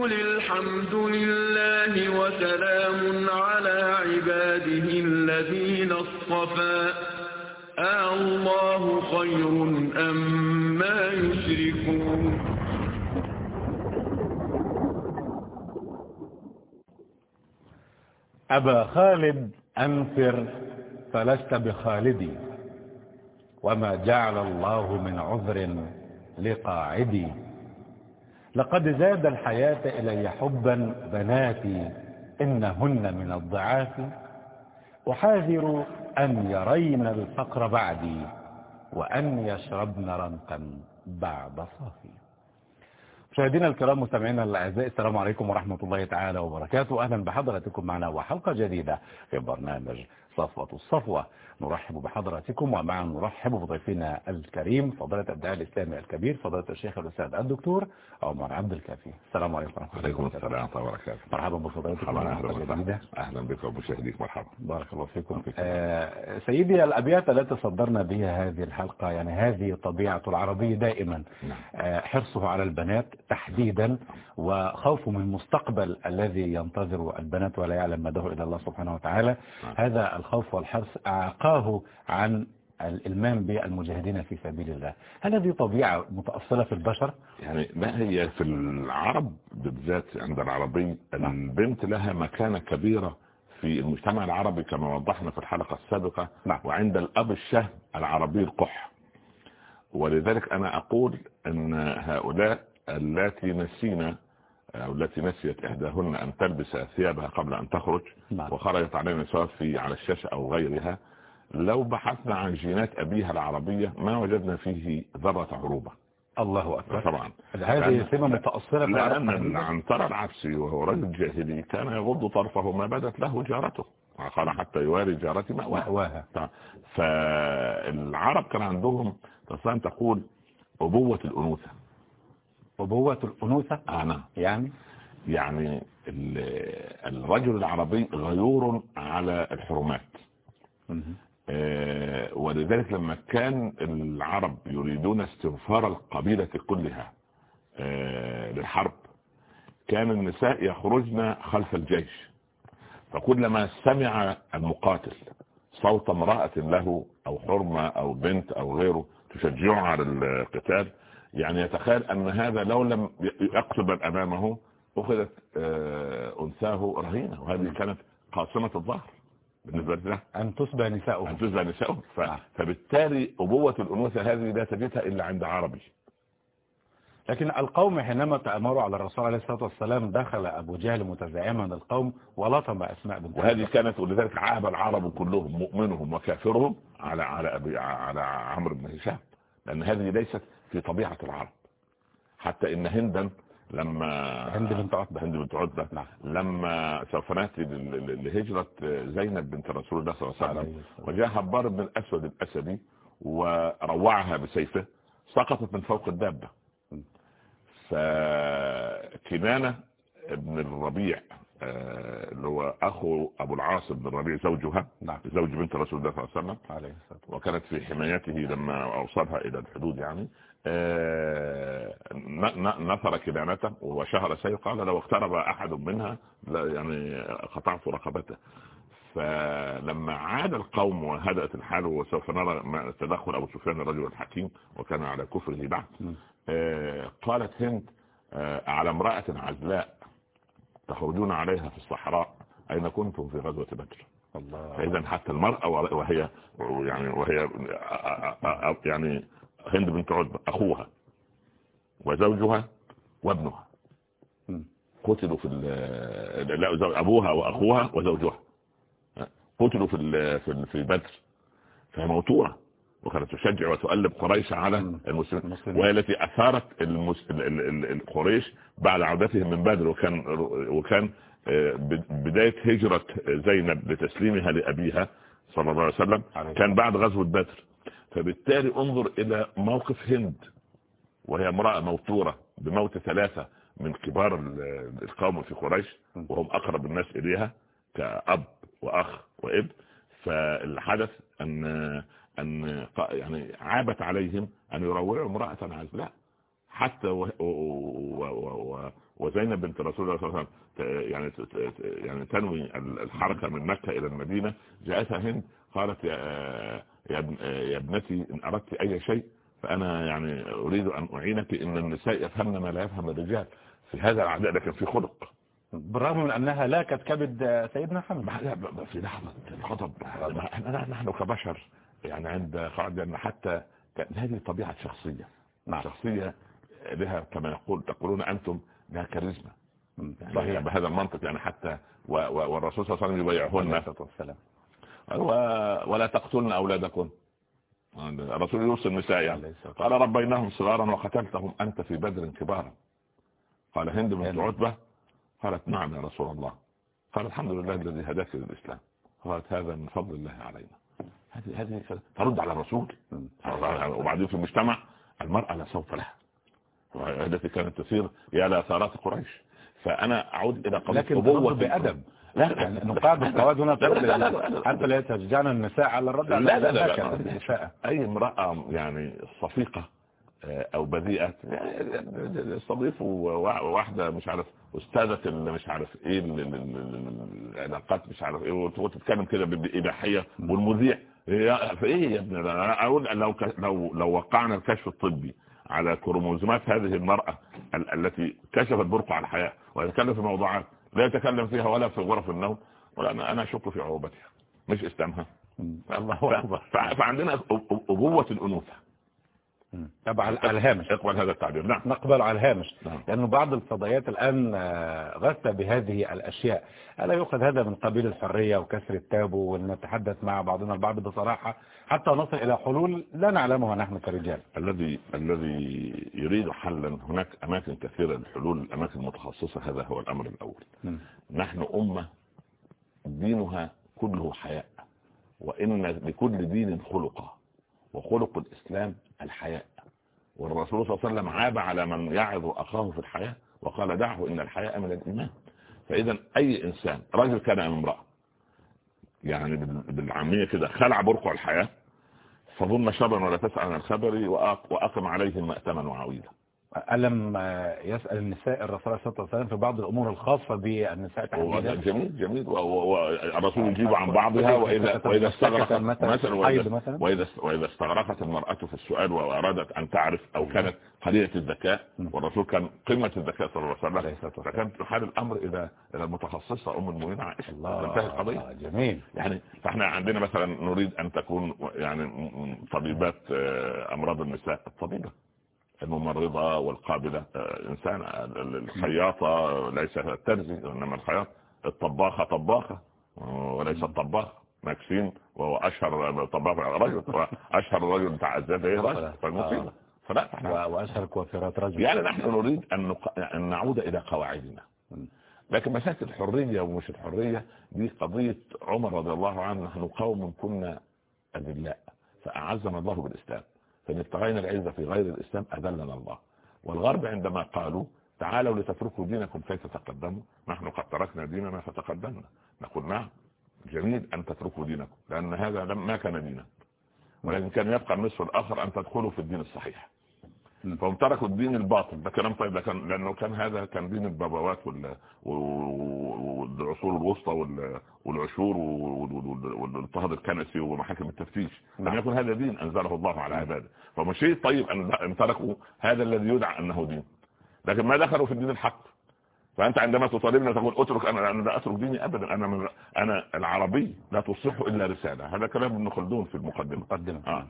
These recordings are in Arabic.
قل الحمد لله وسلام على عباده الذين اصطفى الله خير أم ما يشركون أبا خالد أنفر فلست بخالدي. وما جعل الله من عذر لقاعدي. لقد زاد الحياة إلي حبا بناتي إنهن من الضعاف أحاذر أن يرين الفقر بعدي وأن يشربن رنقا بعد صافي. مشاهدينا الكرام مستمعينا الأعزاء السلام عليكم ورحمة الله تعالى وبركاته. أهلا بحضراتكم معنا وحلقة جديدة في برنامج صفوة الصفوة. نرحب بحضراتكم ومعا نرحب بضيفنا الكريم فضيلة الداعي الإسلامي الكبير فضيلة الشيخ الأستاذ الدكتور عمر عبد الكافي. السلام عليكم ورحمة الله عليكم السلام ورحمة الله وبركاته. مرحبا حلقة أهلا أهلا بك ومشاهديك مرحبا. بارك الله فيكم. آه سيدي الأبيات التي صدرنا بها هذه الحلقة يعني هذه طبيعة العربي دائما نعم. آه حرصه على البنات تحديدا وخوفه من المستقبل الذي ينتظر البنات ولا يعلم مداه إلا الله سبحانه وتعالى. نعم. هذا الخوف والحرص أعقاه عن الإلمام بالمجاهدين في سبيل الله. هل هذه طبيعة متأصلة في البشر؟ يعني ما هي في العرب بالذات عند العربي؟ البنت لها مكانة كبيرة في المجتمع العربي كما وضحنا في الحلقة السابقة. نعم. وعند الأب الشهم العربي القح. ولذلك أنا أقول أن هؤلاء التي نسينا أو التي نسيت إحداهن أن تلبس ثيابها قبل أن تخرج. نعم. وخرجت علينا سواء في على الشاشة أو غيرها. لو بحثنا عن جينات أبيها العربية ما وجدنا فيه ذرة عروبة. الله أكبر. طبعا. هذه سمة متأصلة لأن. العنتر العبسي وهو رجل جاهلي كان يغض طرفه ما بدت له جارته. قال حتى يواري جارتي مأواه مأواها. فالعرب كان عندهم أن تقول أبوة الأنوثة. أبوة الأنوثة؟ آه نعم. يعني؟ يعني ال- الرجل العربي غيور على الحرمات. ولذلك لما كان العرب يريدون استنفار القبيلة كلها آه، للحرب كان النساء يخرجن خلف الجيش. فكلما سمع المقاتل صوت امرأة له أو حرمة أو بنت أو غيره تشجعه على القتال يعني يتخيل أن هذا لو لم يقتل من أمامه أخذت آه، أنثاه رهينة. وهذه كانت قاصمة الظهر. بالنسبة له أن تسبى نساؤهم أن تزرع نسائهم ف... نعم. فبالتالي أبوة الأنوثة هذه لا تجدها إلا عند عربي. لكن القوم حينما تأمروا على الرسول عليه الصلاة والسلام دخل أبو جهل متزعما القوم ولطم أسماء بنت وهذه كانت ولذلك عاب العرب كلهم مؤمنهم وكافرهم على على أبي على عمرو بن هشام. لأن هذه ليست في طبيعة العرب. حتى إن هندا لما هند بنت عتبة هند بنت عتبة نعم. لما سوف ناتي لل- لل- لهجرة زينب بنت رسول الله صلى الله عليه وسلم وجاء حبار بن الأسود الأسدي وروعها بسيفه سقطت من فوق الدابة. فكنانة ابن الربيع آه، اللي هو أخو أبو العاص بن الربيع زوجها نعم. زوج بنت رسول الله صلى الله عليه وسلم. وكانت في حمايته لما أوصلها إلى الحدود يعني. نثر كنانته وشهر سيف. قال لو اقترب أحد منها يعني قطعت رقبته. فلما عاد القوم وهدأت الحال وسوف نرى ما- تدخل أبو سفيان الرجل الحكيم وكان على كفره بعد. آه، قالت هند آه، على امرأة عزلاء تخرجون عليها في الصحراء أين كنتم في غزوة بدر؟ الله. فإذا حتى المرأة وهي يعني وهي يعني هند بنت عتبة أخوها وزوجها وابنها. قتلوا في ال- لا أبوها وأخوها وزوجها. قتلوا في في في بدر. فهي موتورة وكانت تشجع وتؤلب قريش على. المسلمين. وهي التي ال- القريش بعد عودتهم من بدر. وكان وكان آه، ب- بداية هجرة زينب لتسليمها لأبيها صلى الله عليه وسلم. كان بعد غزوة بدر. فبالتالي انظر إلى موقف هند وهي امرأة موتورة بموت ثلاثة من كبار ال- القوم في قريش وهم أقرب الناس إليها كأب وأخ وابن فالحدث أن ق- يعني عابت عليهم أن يروعوا امرأة عزلاء حتى و... و... و... و... وزينب بنت رسول الله صلى الله عليه وسلم يعني يعني تنوي الحركة من مكة إلى المدينة. جاءتها هند قالت يا يا ابنتي إن أردت أي شيء فأنا يعني أريد أن أعينك إن النساء يفهمن ما لا يفهم الرجال. في هذا العداء لكن في خلق. بالرغم من أنها لا كبد سيدنا حمد. في لحظة الغضب نحن كبشر يعني عند قاعدة أن حتى هذه طبيعة شخصية. نعم. شخصية لها كما يقول تقولون أنتم لها كاريزما. صحيح بهذا المنطق يعني حتى والرسول صلى الله عليه وسلم يبايعهن. ولا تقتلن أولادكم. الرسول يوصي النساء يعني. قال ربيناهم صغارا وقتلتهم أنت في بدر كبارا. قال هند بنت عتبة. قالت نعم يا رسول الله. قال الحمد لله الذي هداك للإسلام. قالت هذا من فضل الله علينا. هذه هذه ترد على الرسول. وبعدين في المجتمع المرأة لا صوت لها. التي كانت تثير يا لا ثارات قريش. فأنا أعود إلى قضية لكن بأدب. لا يعني نقاط السواد هنا حتى لا يتشجعن النساء على الرد لا لا لا, لا أي امرأة يعني صفيقة آه، أو بذيئة يعني استضيفوا واحدة مش عارف أستاذة اللي مش عارف إيه العلاقات مش عارف إيه وتتكلم كده بإباحية والمذيع في إيه يا ابني أنا أقول لو لو لو وقعنا الكشف الطبي على كروموزومات هذه المرأة التي كشفت برقع الحياة ويتكلم في موضوعات لا يتكلم فيها ولا في غرف النوم ولا أنا أشك في عروبتها مش إسلامها. الله أكبر. فعندنا أبوة الأنوثة. طبعا على الهامش. اقبل هذا التعبير. نعم نقبل على الهامش نعم. لأنه بعض الفضائيات الآن آه، غثت بهذه الأشياء. ألا يؤخذ هذا من قبيل الحرية وكسر التابو ونتحدث مع بعضنا البعض بصراحة حتى نصل إلى حلول لا نعلمها نحن كرجال. الذي الذي يريد حلا هناك أماكن كثيرة للحلول الأماكن المتخصصة هذا هو الأمر الأول. م. نحن أمة دينها كله حياء وإن لكل دين خلقه وخلق الإسلام الحياء. والرسول صلى الله عليه وسلم عاب على من يعظ أخاه في الحياة وقال دعه إن الحياء من الإيمان. فإذا أي إنسان رجل كان امرأة يعني بالعامية كده خلع برقع الحياة فظن شبا ولا تسأل عن الخبر وأقم عليهم مأتما وعويلا ألم يسأل النساء الرسول صلى الله عليه وسلم في بعض الأمور الخاصة بالنساء تحديدا؟ جميل جميل. والرسول يجيب عن بعضها وإذا وإذا استغرقت مثلا وإذا, وإذا, وإذا استغرقت المرأة في السؤال وأرادت أن تعرف أو كانت قليلة الذكاء والرسول كان قمة الذكاء صلى الله عليه وسلم. فكان حال الأمر إلى إلى المتخصصة أم المؤمنين عائشة. انتهى القضية. جميل. يعني فإحنا عندنا مثلا نريد أن تكون يعني طبيبات آه، أمراض النساء الطبيبة. الممرضة والقابلة. آه، إنسان الخياطة ليس الترزي إنما الخياط الطباخة طباخة وليس الطباخ ماكسين وهو أشهر طباخ رجل أشهر رجل بتاع الزاد إيه رجل فالمصيبة. آه. فلا وأشهر كوافيرات رجل. يعني نحن نريد أن, أن نعود إلى قواعدنا. لكن مسألة الحرية ومش الحرية دي قضية عمر رضي الله عنه نحن قوم كنا أذلاء فأعزنا الله بالإسلام. فإن ابتغينا العزة في غير الإسلام أذلنا الله. والغرب عندما قالوا تعالوا لتتركوا دينكم كيف تقدموا نحن قد تركنا ديننا فتقدمنا. نقول نعم جميل أن تتركوا دينكم لأن هذا ما كان دينا. ولكن كان يبقى النصف الآخر أن تدخلوا في الدين الصحيح. فهم تركوا الدين الباطل. ده كلام طيب ده كان لأنه كان هذا كان دين البابوات والعصور الوسطى والعشور والاضطهاد الكنسي ومحاكم التفتيش. لم نعم. يكن هذا دين أنزله الله على عباده. فمش شيء طيب ان تركوا هذا الذي يدعى أنه دين. لكن ما دخلوا في الدين الحق. فأنت عندما تطالبنا تقول اترك أنا أنا لا أترك ديني ابدا. أنا من أنا العربي لا تصح إلا رسالة. هذا كلام ابن خلدون في المقدمة. مقدمة. آه.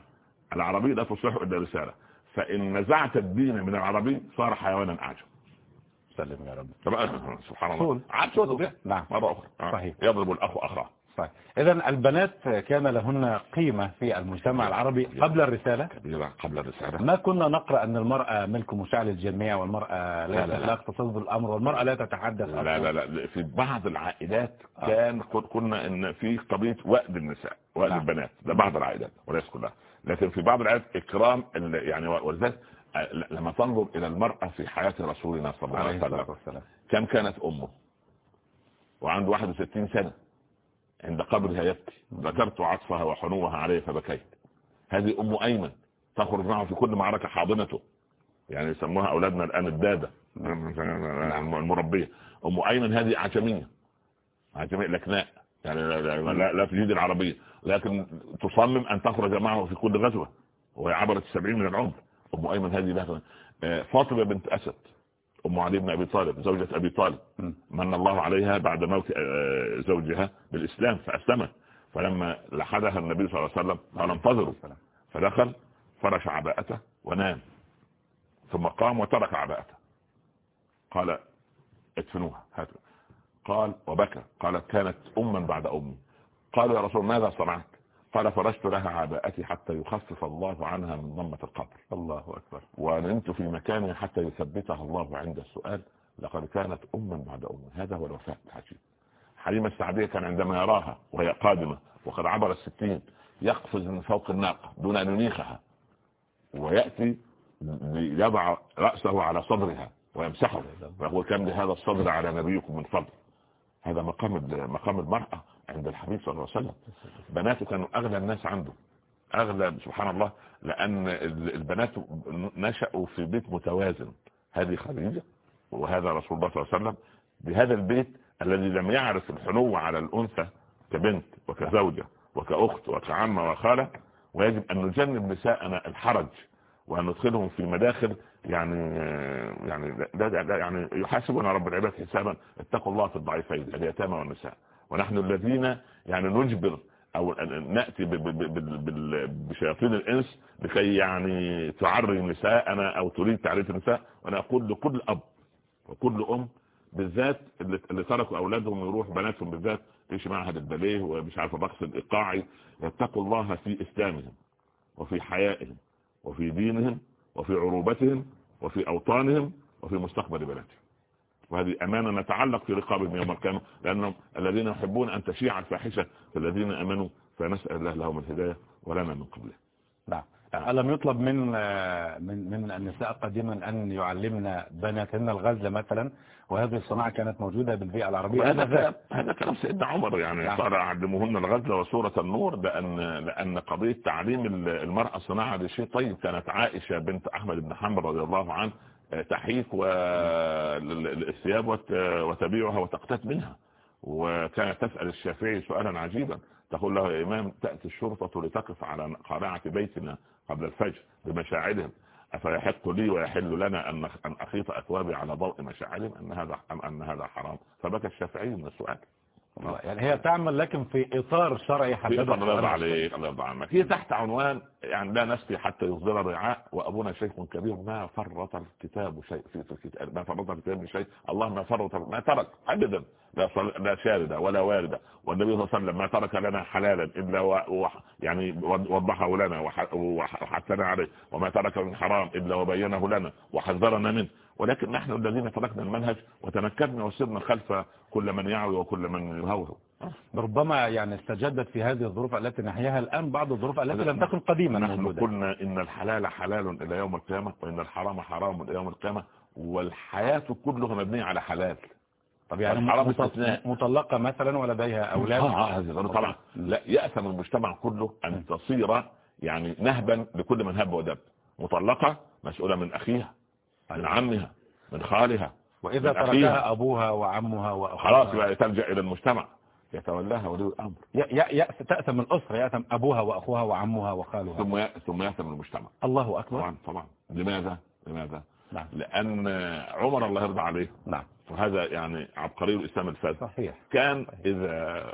العربي لا تصح إلا رسالة. فإن نزعت الدين من العربي صار حيوانا أعجب. سلم يا رب. سبحان الله. عاد نعم. مرة أخرى. آه. صحيح. يضرب الأخ أخاه صحيح. إذا البنات كان لهن قيمة في المجتمع العربي قبل الرسالة. كبيرة قبل الرسالة. ما كنا نقرأ أن المرأة ملك مشاع للجميع والمرأة لا, لا, لا اختصاص بالأمر والمرأة لا تتحدث لا لا لا في بعض العائلات آه. كان كنا إن في قضية وأد النساء وأد نعم. البنات. ده بعض العائلات وليس كلها لكن في بعض العائلات إكرام يعني ولذلك لما تنظر إلى المرأة في حياة رسولنا صلى الله عليه وسلم كم كانت أمه؟ وعنده 61 سنة عند قبرها يبكي ذكرت عطفها وحنوها عليه فبكيت. هذه أم أيمن تخرج معه في كل معركة حاضنته يعني يسموها أولادنا الآن الدادة المربية. أم أيمن هذه عجميه عجميه لكناء يعني لا, لا, لا, لا تجيد العربية. لكن تصمم أن تخرج معه في كل غزوة. وهي عبرت السبعين من العمر. أم أيمن هذه لها آه، فاطمة بنت أسد أم علي بن أبي طالب زوجة أبي طالب. من الله عليها بعد موت آه، زوجها بالإسلام فأسلمت. فلما لحدها النبي صلى الله عليه وسلم قال انتظروا. فدخل فرش عباءته ونام. ثم قام وترك عباءته. قال ادفنوها هاتوا. قال وبكى. قالت كانت أما بعد أمي. قالوا يا رسول ماذا صنعت؟ قال فرشت لها عباءتي حتى يخفف الله عنها من ضمة القبر. الله أكبر. ونمت في مكاني حتى يثبتها الله عند السؤال لقد كانت أما بعد أمي هذا هو الوفاء الحجيب حليمة السعدية كان عندما يراها وهي قادمة وقد عبر الستين يقفز من فوق الناقة دون أن ينيخها ويأتي ليضع رأسه على صدرها ويمسحه وهو كان لهذا الصدر على نبيكم من فضل. هذا مقام مقام المرأة. عند الحبيب صلى الله عليه وسلم. بناته كانوا أغلى الناس عنده. أغلى سبحان الله لأن البنات نشأوا في بيت متوازن. هذه خديجة وهذا رسول الله صلى الله عليه وسلم بهذا البيت الذي لم يعرف الحنو على الأنثى كبنت وكزوجة وكأخت وكعمة وخالة. ويجب أن نجنب نساءنا الحرج وأن ندخلهم في مداخل يعني يعني لا يعني يحاسبنا رب العباد حسابا. اتقوا الله في الضعيفين اليتامى والنساء. ونحن الذين يعني نجبر أو نأتي بشياطين الإنس لكي يعني تعري نساءنا أو تريد تعريه النساء. وأنا أقول لكل أب وكل أم بالذات اللي تركوا أولادهم يروح بناتهم بالذات إيش معهد الباليه ومش عارف الرقص الإيقاعي. يتقوا الله في إسلامهم وفي حيائهم وفي دينهم وفي عروبتهم وفي أوطانهم وفي مستقبل بلدهم. وهذه أمانة نتعلق في رقابهم يوم القيامة لأنهم الذين يحبون أن تشيع الفاحشة فالذين أمنوا فنسأل الله لهم الهداية ولنا من قبله. نعم. ألم يطلب من من من النساء قديما أن يعلمنا بناتهن الغزل مثلا؟ وهذه الصناعة كانت موجودة بالبيئة العربية. هذا كلام هذا كلام سيدنا عمر يعني. نعم. صار يعلموهن الغزل وصورة النور لأن لأن قضية تعليم المرأة الصناعة دي شيء طيب. كانت عائشة بنت أحمد بن حنبل رضي الله عنه تحيك الثياب وتبيعها وتقتات منها. وكانت تسأل الشافعي سؤالا عجيبا. تقول له يا إمام تأتي الشرطة لتقف على قارعة بيتنا قبل الفجر بمشاعرهم. أفيحق لي ويحل لنا أن أن أخيط أكوابي على ضوء مشاعرهم؟ أن هذا أم أن هذا حرام. فبكى الشافعي من السؤال. يعني هي تعمل لكن في إطار شرعي حدد الله يرضى عليك الله يرضى عنك. هي تحت عنوان يعني لا نسقي حتى يصدر الرعاء وأبونا شيخ كبير ما فرط الكتاب شيء في الكتاب ما فرط الكتاب شيء الله ما فرط ما ترك أبدا لا لا شاردة ولا واردة والنبي صلى الله عليه وسلم ما ترك لنا حلالا إلا و... يعني وضحه لنا وحثنا عليه وما ترك من حرام إلا وبينه لنا وحذرنا منه. ولكن نحن الذين تركنا المنهج وتنكرنا وسرنا خلف كل من يعوي وكل من يهوه ربما يعني استجدت في هذه الظروف التي نحياها الآن بعض الظروف التي لم تكن قديما نحن قلنا إن الحلال حلال إلى يوم القيامة وإن الحرام حرام إلى يوم القيامة والحياة كلها مبنية على حلال. طب يعني مطلقة مثلا ولديها أولاد؟ آه هذه طبعا. لا يأثم المجتمع كله أن تصير يعني نهبا لكل من هب ودب. مطلقة مسؤولة من أخيها من عمها من خالها وإذا تركها أبوها وعمها وأخوها. خلاص بقى تلجأ إلى المجتمع. يتولاها ولي الأمر. تأثم الأسرة يأثم أبوها وأخوها وعمها وخالها. ثم ثم يأثم المجتمع. الله أكبر. طبعا طبعا. لماذا؟ لماذا؟ نعم. لأن عمر الله يرضى عليه. نعم. وهذا يعني عبقري الإسلام الفذ صحيح. كان إذا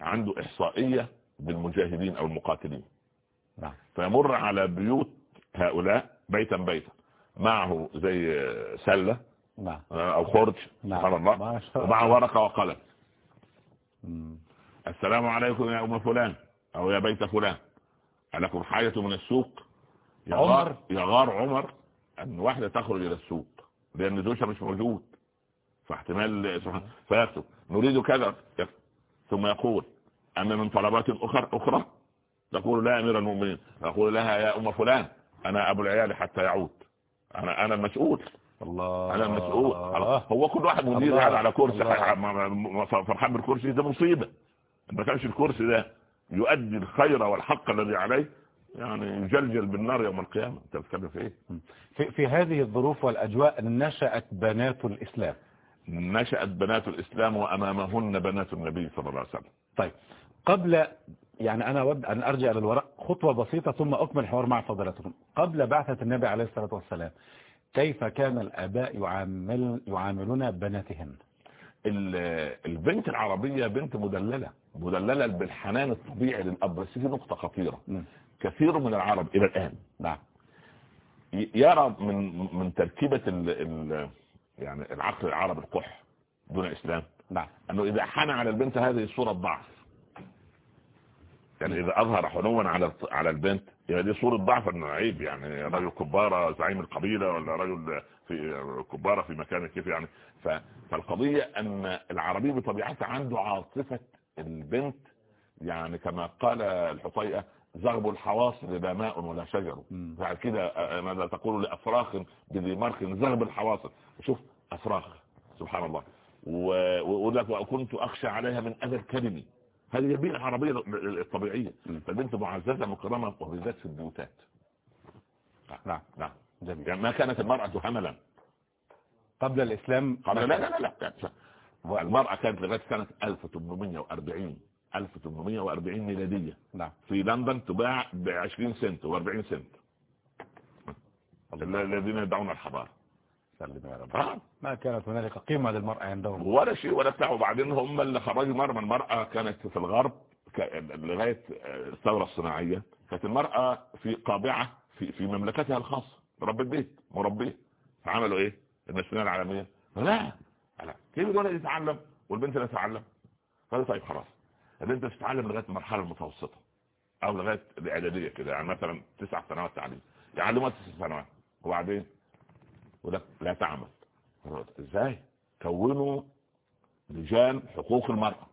عنده إحصائية بالمجاهدين أو المقاتلين. نعم. فيمر على بيوت هؤلاء بيتا بيتا. معه زي سلة. نعم. أو خرج. نعم. سبحان الله. ومع ورقة وقلم. السلام عليكم يا أم فلان أو يا بيت فلان. ألكم حاجة من السوق؟ يغار, يغار عمر. أن واحدة تخرج إلى السوق لأن زوجها مش موجود. فاحتمال فيكتب. نريد كذا. ثم يقول أما من طلبات أخرى أخرى؟ تقول لا أمير المؤمنين. يقول لها يا أم فلان أنا أبو العيال حتى يعود. أنا أنا المسؤول. الله. أنا المسؤول هو كل واحد مدير قاعد على كرسي فرحان بالكرسي ده مصيبة. ما كانش الكرسي ده يؤدي الخير والحق الذي عليه يعني يجلجل بالنار يوم القيامة. أنت بتتكلم في إيه؟ في, في هذه الظروف والأجواء نشأت بنات الإسلام. نشأت بنات الإسلام وأمامهن بنات النبي صلى الله عليه وسلم. طيب قبل يعني أنا أود أن أرجع للوراء خطوة بسيطة ثم أكمل الحوار مع فضلاتكم قبل بعثة النبي عليه الصلاة والسلام كيف كان الآباء يعامل يعاملون بناتهم؟ ال- البنت العربية بنت مدللة مدللة بالحنان الطبيعي للأب بس في نقطة خطيرة. كثير من العرب إلى الآن نعم. يرى من من تركيبة ال ال يعني العقل العربي القح دون إسلام. نعم. أنه إذا حنى على البنت هذه صورة ضعف يعني إذا أظهر حنوا على على البنت يعني دي صورة ضعف إنه عيب يعني رجل كبارة زعيم القبيلة ولا رجل في كبارة في مكان كيف يعني. فالقضية أن العربي بطبيعته عنده عاطفة البنت يعني كما قال الحطيئة زغب الحواصل لا ماء ولا شجر. بعد كده ماذا تقول لأفراخ بذي مرخ زغب الحواصل شوف أفراخ سبحان الله. و- ويقول لك وكنت أخشى عليها من أذى الكلمي هذه البيئة العربية الطبيعية. فالبنت معززة مكرمة وبالذات في البيوتات. نعم نعم جميل. يعني ما كانت المرأة هملا. قبل الإسلام قبل لا لا لا لا المرأة كانت لغاية سنة 1840 1840 ميلادية. نعم. في لندن تباع ب 20 سنت و40 سنت. ال- الذين يدعون الحضارة. سلم يا رب. ما كانت هنالك قيمة للمرأة عندهم. ولا شيء ولا بتاع وبعدين هم اللي خرجوا مرمى المرأة كانت في الغرب لغاية الثورة الصناعية. كانت المرأة في قابعة في في مملكتها الخاصة رب البيت مربيه. فعملوا إيه؟ المسؤولية العالمية. لا لا. كيف الولد يتعلم والبنت لا تتعلم؟ قالوا طيب خلاص. البنت تتعلم لغاية المرحلة المتوسطة أو لغاية الإعدادية كده يعني مثلا تسع سنوات تعليم. يعلموها تسع سنوات. وبعدين؟ ولا لا تعمل. إزاي؟ كونوا لجان حقوق المرأة.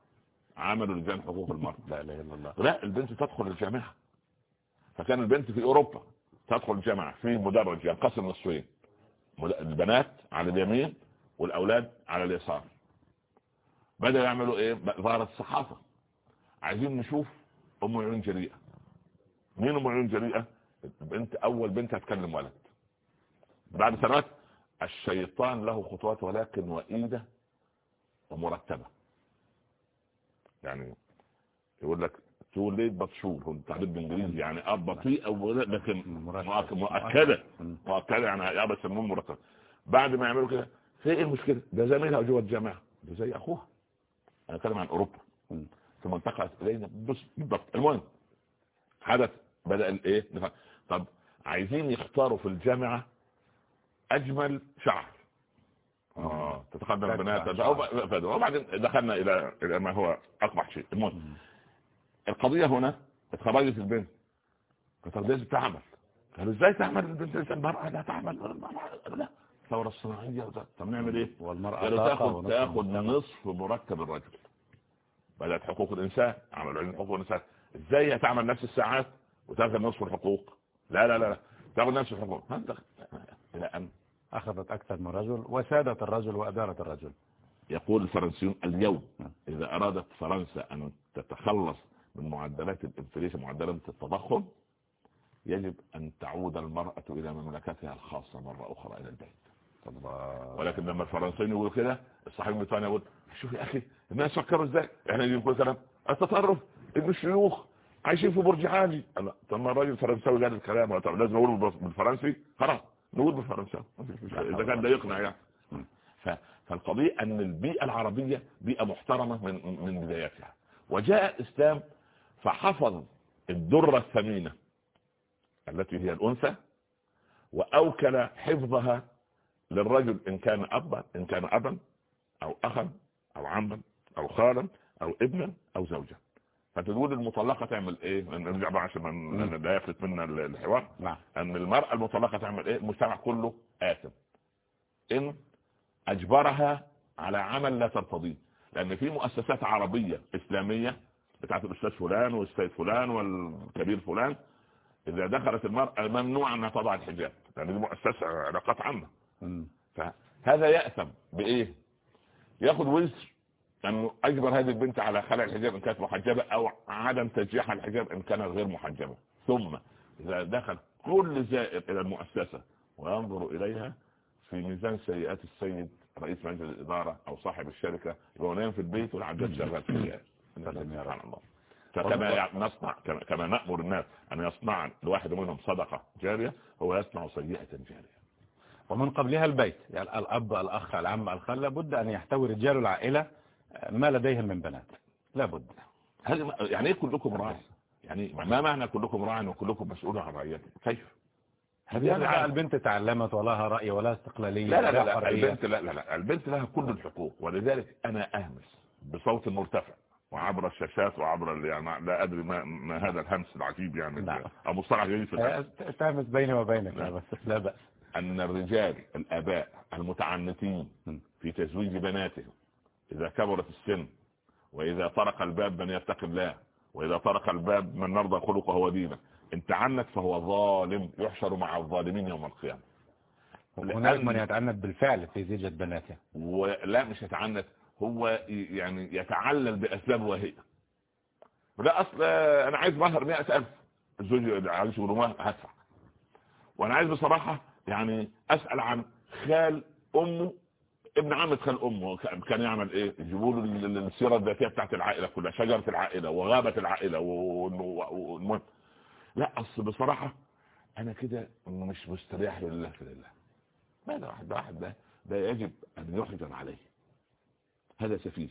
عملوا لجان حقوق المرأة. لا إله إلا الله. لا البنت تدخل الجامعة. فكان البنت في أوروبا تدخل الجامعة في مدرج ينقسم نصفين. مد- البنات على اليمين والأولاد على اليسار. بدأوا يعملوا إيه؟ ظهرت الصحافة عايزين نشوف أم عيون جريئة. مين أم عيون جريئة؟ البنت أول بنت هتكلم ولد. بعد سنوات الشيطان له خطوات ولكن وئيدة ومرتبة. يعني يقول لك too late but sure؟ هو التعبير بالانجليزي يعني اب بطيء أو لكن مؤكدة. مؤكدة يعني يا بس المهم مرتب. بعد ما يعملوا كده في إيه المشكلة؟ ده زميلها جوه الجامعة ده زي أخوها. أنا أتكلم عن أوروبا. ثم انتقلت إلينا. بص بالضبط. المهم حدث بدأ الإيه. طب عايزين يختاروا في الجامعة أجمل شعر. آه. تتقدم البنات وبعدين دخلنا إلى إلى ما هو أقبح شيء. المهم القضية هنا اتخرجت البنت. كانت لازم تعمل قالوا إزاي تعمل؟ البنت المراه لا تعمل لا. الثوره الصناعيه. طب نعمل إيه؟ والمرأة قالوا طاقة تاخد تاخد. نصف مرتب الرجل. بدأت حقوق الإنسان. عملوا علم حقوق الإنسان. إزاي هتعمل نفس الساعات وتاخد نصف الحقوق؟ لا لا لا لا. تاخد نفس الحقوق. إلى أن أخذت أكثر من رجل وسادت الرجل وأدارت الرجل. يقول الفرنسيون اليوم نعم. إذا أرادت فرنسا أن تتخلص من معدلات الإنفليشن معدلات التضخم يجب أن تعود المرأة إلى مملكتها الخاصة مرة أخرى إلى البيت. الله ولكن لما الفرنسيين يقول كده الصحيح الثاني يقول شوف يا أخي الناس فكروا إزاي؟ إحنا نقول كلام التطرف إن الشيوخ عايشين في برج عالي. طب ما الراجل الفرنساوي قال الكلام لازم أقوله بالفرنسي؟ خلاص نقول بالفرنساوي. إذا كان ده يقنع يعني. فالقضية أن البيئة العربية بيئة محترمة من من بدايتها. وجاء الإسلام فحفظ الدرة الثمينة التي هي الأنثى وأوكل حفظها للرجل إن كان أبا إن كان أبا أو أخا أو عما أو خالا أو ابنا أو زوجا. فتقول المطلقة تعمل إيه؟ نرجع بقى عشان لا يفلت منا الحوار. نعم. أن المرأة المطلقة تعمل إيه؟ المجتمع كله إن أجبرها على عمل لا ترتضيه. لأن في مؤسسات عربية إسلامية بتاعت الأستاذ فلان والسيد فلان والكبير فلان إذا دخلت المرأة ممنوع أنها تضع الحجاب لأن دي مؤسسة علاقات عامة. فهذا يأثم بإيه؟ ياخد وزر انه اجبر هذه البنت على خلع الحجاب إن كانت محجبة أو عدم تشجيعها الحجاب إن كانت غير محجبة. ثم إذا دخل كل زائر إلى المؤسسة وينظر إليها في ميزان سيئات السيد رئيس مجلس الإدارة أو صاحب الشركة هو نايم في البيت والعداد شغال في سبحان الله فكما نصنع كما نأمر الناس أن يصنع الواحد منهم صدقة جارية هو يصنع سيئة جارية. ومن قبلها البيت. يعني الأب الأخ العم الخال لابد أن يحتوي رجال العائلة ما لديهم من بنات. لابد. يعني إيه كلكم راع؟ يعني ما معنى كلكم راع وكلكم مسؤول عن رعيته؟ كيف؟ هذه يعني البنت تعلمت ولها رأي ولا استقلالية لا لا لا, لا البنت لا لا لا البنت لها كل الحقوق ولذلك أنا أهمس بصوت مرتفع وعبر الشاشات وعبر يعني لا أدري ما, ما هذا الهمس العجيب يعني نعم. مصطلح جديد في تهمس بيني وبينك لا بس لا بأس. أن الرجال الآباء المتعنتين في تزويج بناتهم إذا كبرت السن وإذا طرق الباب من يتقي الله وإذا طرق الباب من نرضى خلقه ودينه تعنت فهو ظالم يحشر مع الظالمين يوم القيامة. هناك من يتعنت بالفعل في زيجة بناته. ولا مش يتعنت هو يعني يتعلل بأسباب وهي لا أصل أنا عايز مهر مئة ألف. الزوج عايز يقولوا هدفع. وأنا عايز بصراحة يعني أسأل عن خال أمه ابن عمة خال أمه. كان يعمل إيه؟ يجيبوا له السيرة الذاتية بتاعت العائلة كلها شجرة العائلة وغابة العائلة والمهم لا أصل بصراحة أنا كده مش مستريح لله في لله. ماذا واحد واحد ده ده يجب أن يحجر عليه. هذا سفيه.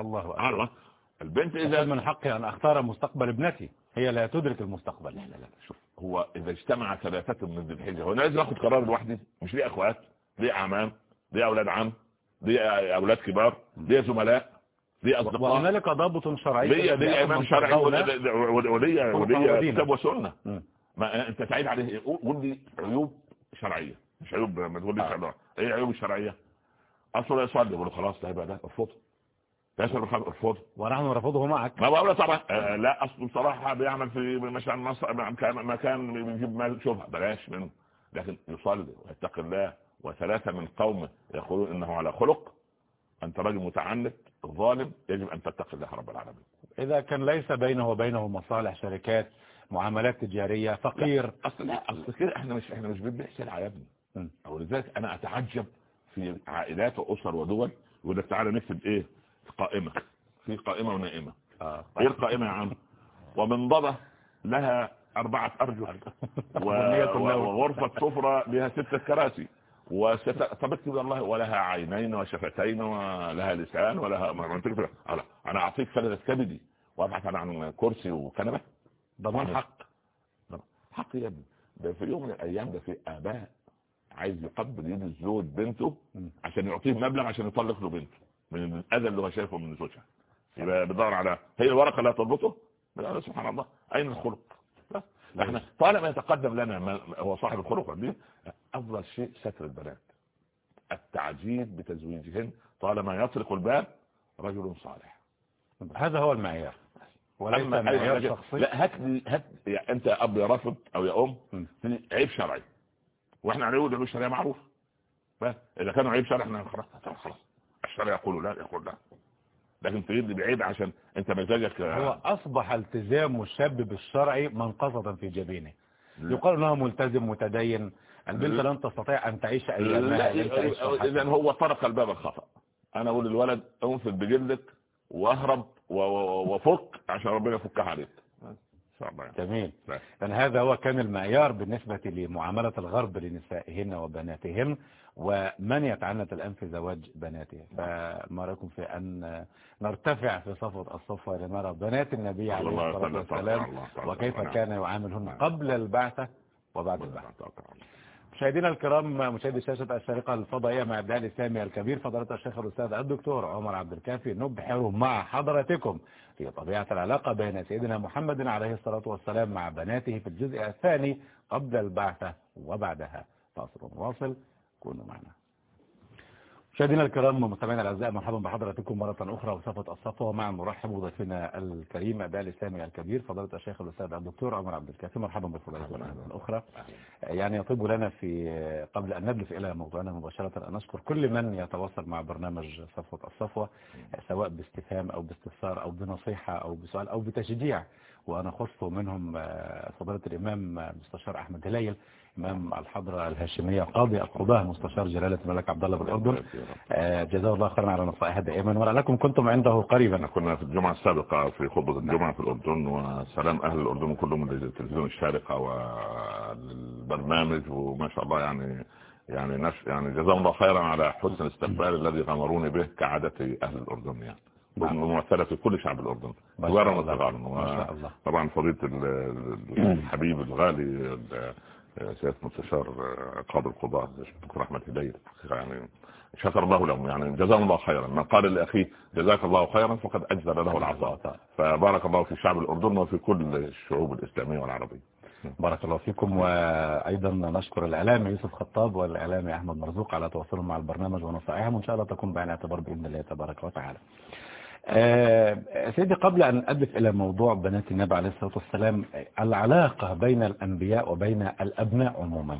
الله أكبر. البنت إذا من حقي أن أختار مستقبل ابنتي. هي لا تدرك المستقبل. لا لا لا شوف هو إذا اجتمع ثلاثة من ذي الحجة هو أنا لازم اخد قرار لوحدي مش ليه أخوات؟ ليه أعمام؟ ليه أولاد عم؟ ليه أولاد كبار؟ ليه زملاء؟ وهنالك ضابط شرعي ليه ليه إمام شرعي وليه وليه كتاب وسنة. ما أنت سعيد عليه؟ قول لي عيوب شرعية. مش عيوب ما تقول لي آه. إيه عيوب الشرعية؟ أصلا يصلي يقول خلاص ده يبقى ده ارفضه. ياسر ارفضه. ونحن نرفضه معك. ما بقول طبعا آه لا أصل بصراحة بيعمل في مثلا مكان بيجيب مال. شبهه بلاش منه. لكن يصلي ويتقي الله وثلاثة من قومه يقولون إنه على خلق. أنت رجل متعنت. ظالم يجب أن تتقي الله رب العالمين. إذا كان ليس بينه وبينه مصالح شركات معاملات تجارية فقير. أصل لا أصل كده إحنا مش إحنا مش بنبيع سلعة يا ابني. أو لذلك أنا أتعجب في عائلات وأسر ودول يقول لك تعالى نكتب إيه؟ في قائمة. في قائمة ونائمة. آه. إيه القائمة يا عم؟ ومنضبة لها أربعة أرجل. وغرفة سفرة لها ستة كراسي. وستكتب الله ولها عينين وشفتين ولها لسان ولها أنا أعطيك فلذة كبدي وأبحث عن كرسي وكنبة. ضمان حق. حق يا ابني. ده في يوم من الأيام ده في آباء عايز يقبل يد الزوج بنته عشان يعطيه مبلغ عشان يطلق له بنته. من الأذى اللي هو شايفه من زوجها. يبقى بيدور على هي الورقة لا تربطه سبحان الله. أين الخلق؟ إحنا طالما يتقدم لنا هو صاحب الخلق دي أفضل شيء ستر البنات. التعجيل بتزويجهن طالما يطرق الباب رجل صالح. هذا هو المعيار. معيار شخصي. لا هات هات يعني أنت أب يا رافض أو يا أم عيب شرعي. وإحنا هنقول الشرعيه معروف. إذا كانوا عيب شرعي إحنا خلاص خلاص. الشرع يقول لا يقول لا. لكن تريد بعيد عشان انت مزاجك هو أصبح التزام الشاب بالشرعي منقصة في جبينه. يقال إنه ملتزم متدين. البنت لن تستطيع أن تعيش أيامها اذا هو طرق الباب الخطأ. أنا أقول للولد أنفذ بجلدك وأهرب وفك عشان ربنا يفكها عليك. جميل لأن هذا هو كان المعيار بالنسبة لمعاملة الغرب لنسائهن وبناتهن ومن يتعنت الآن في زواج بناته؟ فما رأيكم في أن نرتفع في صفوة الصفة لنرى بنات النبي عليه الصلاة والسلام وكيف كان يعاملهن قبل البعثة وبعد البعثة. مشاهدينا الكرام مشاهدي شاشة الشريقة الفضائية مع ابداء الإسلامي الكبير فضلت الشيخ الأستاذ الدكتور عمر عبد الكافي نبحر مع حضرتكم في طبيعة العلاقة بين سيدنا محمد عليه الصلاة والسلام مع بناته في الجزء الثاني قبل البعثة وبعدها. فاصل واصل كونوا معنا. مشاهدينا الكرام ومستمعينا الأعزاء مرحبا بحضراتكم مرة أخرى وصفة الصفوه مع نرحب بضيفنا الكريم اباء الإسلامي الكبير فضيلة الشيخ الأستاذ الدكتور عمر عبد الكافي مرحبا بفضيلتكم مرة أخرى. يعني يطيب لنا في قبل أن ندلف إلى موضوعنا مباشرة أن نشكر كل من يتواصل مع برنامج صفوة الصفوه سواء باستفهام أو باستفسار أو بنصيحة أو بسؤال أو بتشجيع. وأنا خصت منهم فضيلة الإمام مستشار أحمد هليل امام الحضره الهاشمية قاضي القضاه مستشار جلالة الملك عبد الله بالاردن جزاه الله خيرا على نصائحه دائما. ولعلكم كنتم عنده قريبا. كنا في الجمعة السابقة في خطبة الجمعة في الأردن وسلام أهل الأردن كلهم للتلفزيون الشارقة والبرنامج وما شاء الله يعني يعني نفس يعني جزاهم الله خيرا على حسن الاستقبال الذي غمروني به كعادة أهل الأردن يعني. ممثلة في كل شعب الأردن. جوارا وصغارا طبعا فضيلة الحبيب الغالي سيادة مستشار قاضي القضاء الدكتور أحمد هدير يعني شكر الله لهم يعني جزاهم الله خيرا. ما قال لأخيه جزاك الله خيرا فقد أجزل له العطاء. فبارك الله في شعب الأردن وفي كل الشعوب الإسلامية والعربية. بارك الله فيكم. وأيضا نشكر الإعلامي يوسف خطاب والإعلامي أحمد مرزوق على تواصلهم مع البرنامج ونصائحهم وإن شاء الله تكون بعين اعتبار بإذن الله تبارك وتعالى. سيدي قبل أن أدف إلى موضوع بنات النبي عليه الصلاة والسلام العلاقة بين الأنبياء وبين الأبناء عموما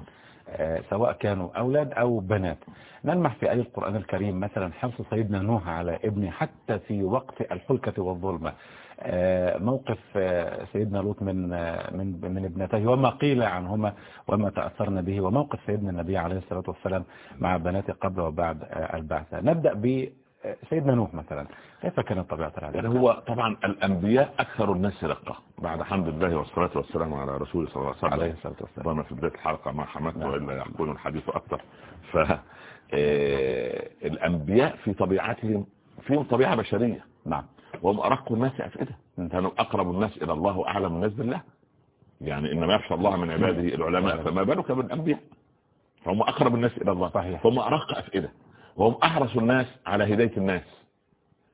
آه سواء كانوا أولاد أو بنات. نلمح في آية القرآن الكريم مثلا حرص سيدنا نوح على ابنه حتى في وقت الحلكة والظلمة. آه موقف سيدنا لوط من من من ابنتيه وما قيل عنهما وما تأثرنا به وموقف سيدنا النبي عليه الصلاة والسلام مع بناته قبل وبعد البعثة. نبدأ ب سيدنا نوح مثلا كيف كانت طبيعة العلاقة يعني هو طبعا الأنبياء أكثر الناس رقة بعد حمد الله والصلاة والسلام على رسوله صلى الله عليه وسلم. ربما في بداية الحلقة ما حمدت وإلا يكون الحديث أكثر. ف الأنبياء في طبيعتهم فيهم طبيعة بشرية. نعم. وهم أرق الناس أفئدة. كانوا أقرب الناس إلى الله وأعلم الناس بالله. يعني إنما يخشى الله من عباده العلماء فما بالك بالأنبياء؟ فهم أقرب الناس إلى الله. صحيح. فهم أرق أفئدة. وهم أحرص الناس على هداية الناس.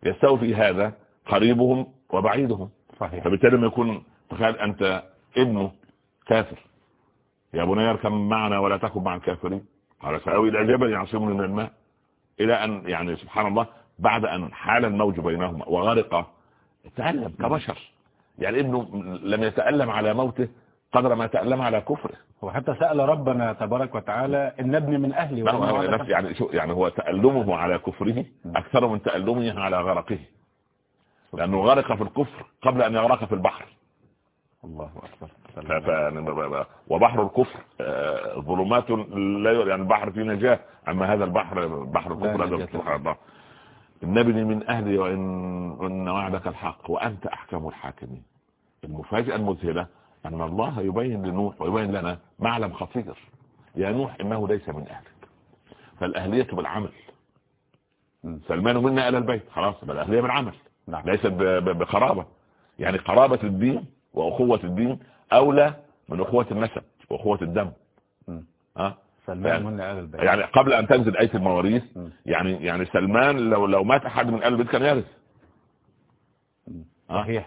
يستوي في هذا قريبهم وبعيدهم. صحيح. فبالتالي ما يكون تخيل أنت ابنه كافر. يا بني اركب معنا ولا تكن مع الكافرين. قال سأوي إلى جبل يعصمني من الماء. إلى أن يعني سبحان الله بعد أن حال الموج بينهما وغرق تألم كبشر. يعني ابنه لم يتألم على موته قدر ما تألم على كفره. هو حتى سأل ربنا تبارك وتعالى إن ابني من أهلي لا هو نفس يعني شو يعني هو تألمه على كفره أكثر من تألمه على غرقه. لأنه غرق في الكفر قبل أن يغرق في البحر. الله أكبر. ف... وبحر الكفر ظلمات لا يعني البحر فيه نجاة. أما هذا البحر بحر الكفر سبحان الله. النبي من أهلي وإن, وإن وعدك الحق وأنت أحكم الحاكمين. المفاجأة المذهلة أن الله يبين لنوح ويبين لنا معلم خطير. يا نوح إنه ليس من أهلك. فالأهلية بالعمل. سلمان منا إلى البيت. خلاص الأهلية بالعمل. نعم. ليست بقرابة. يعني قرابة الدين وأخوة الدين أولى من أخوة النسب وأخوة الدم. ها؟ سلمان منا إلى البيت. يعني قبل أن تنزل آية المواريث يعني يعني سلمان لو لو مات أحد من أهل البيت كان يرث صحيح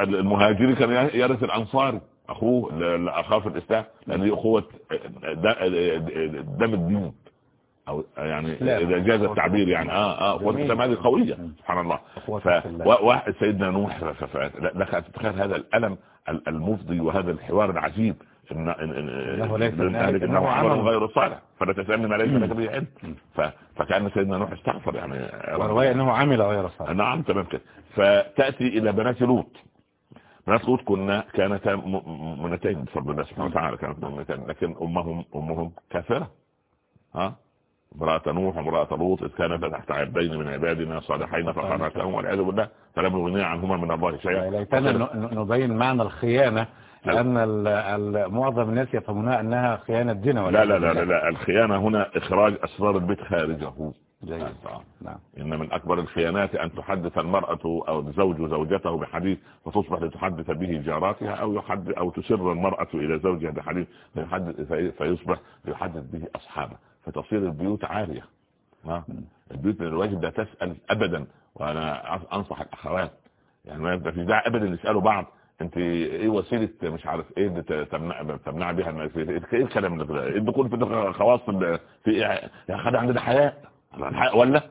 المهاجري كان يرث الأنصاري. أخوه اخاه في الإسلام لأن دي أخوة دم الدين. أو يعني إذا جاز التعبير يعني آه آه أخوة الإسلام هذه قوية سبحان الله. فواحد سيدنا نوح لك تتخيل هذا الألم المفضي وهذا الحوار العجيب. إن إنه ليس من ذلك. إنه عمل. غير صالح. فلا تسألني ما ليس لك به علم. فكأن سيدنا نوح استغفر يعني. ورواية أنه عمل غير صالح. نعم تمام كده. فتأتي إلى بنات لوط. بنات لوط كنا كانتا منتين بفضل الله سبحانه وتعالى كانت منتين. لكن أمهم أمهم كافرة. ها؟ امرأة نوح وامرأة لوط إذ كانت تحت عبدين من عبادنا صالحين فخرجتهم والعياذ بالله. فلم يغني عنهما من الله شيئا. ليتنا نبين معنى الخيانة لأن معظم الناس يفهمونها أنها خيانة دين لا لا لا, لا لا. الخيانة هنا إخراج أسرار البيت خارجه. جيد. نعم. إن من أكبر الخيانات أن تحدث المرأة أو الزوج زوجته بحديث فتصبح لتحدث به جاراتها أو يحدث أو تسر المرأة إلى زوجها بحديث فيحدث فيصبح يحدث به أصحابه. فتصير البيوت عارية البيوت من الواجب لا تسأل أبدا. وأنا أنصح الأخوات. يعني ما في داعي أبدا يسألوا بعض. انت إيه وسيلة مش عارف إيه تمنع تمنع بيها الناس؟ إيه الكلام ده؟ الدخول في خواص في يا أخي عندنا حياء ولا؟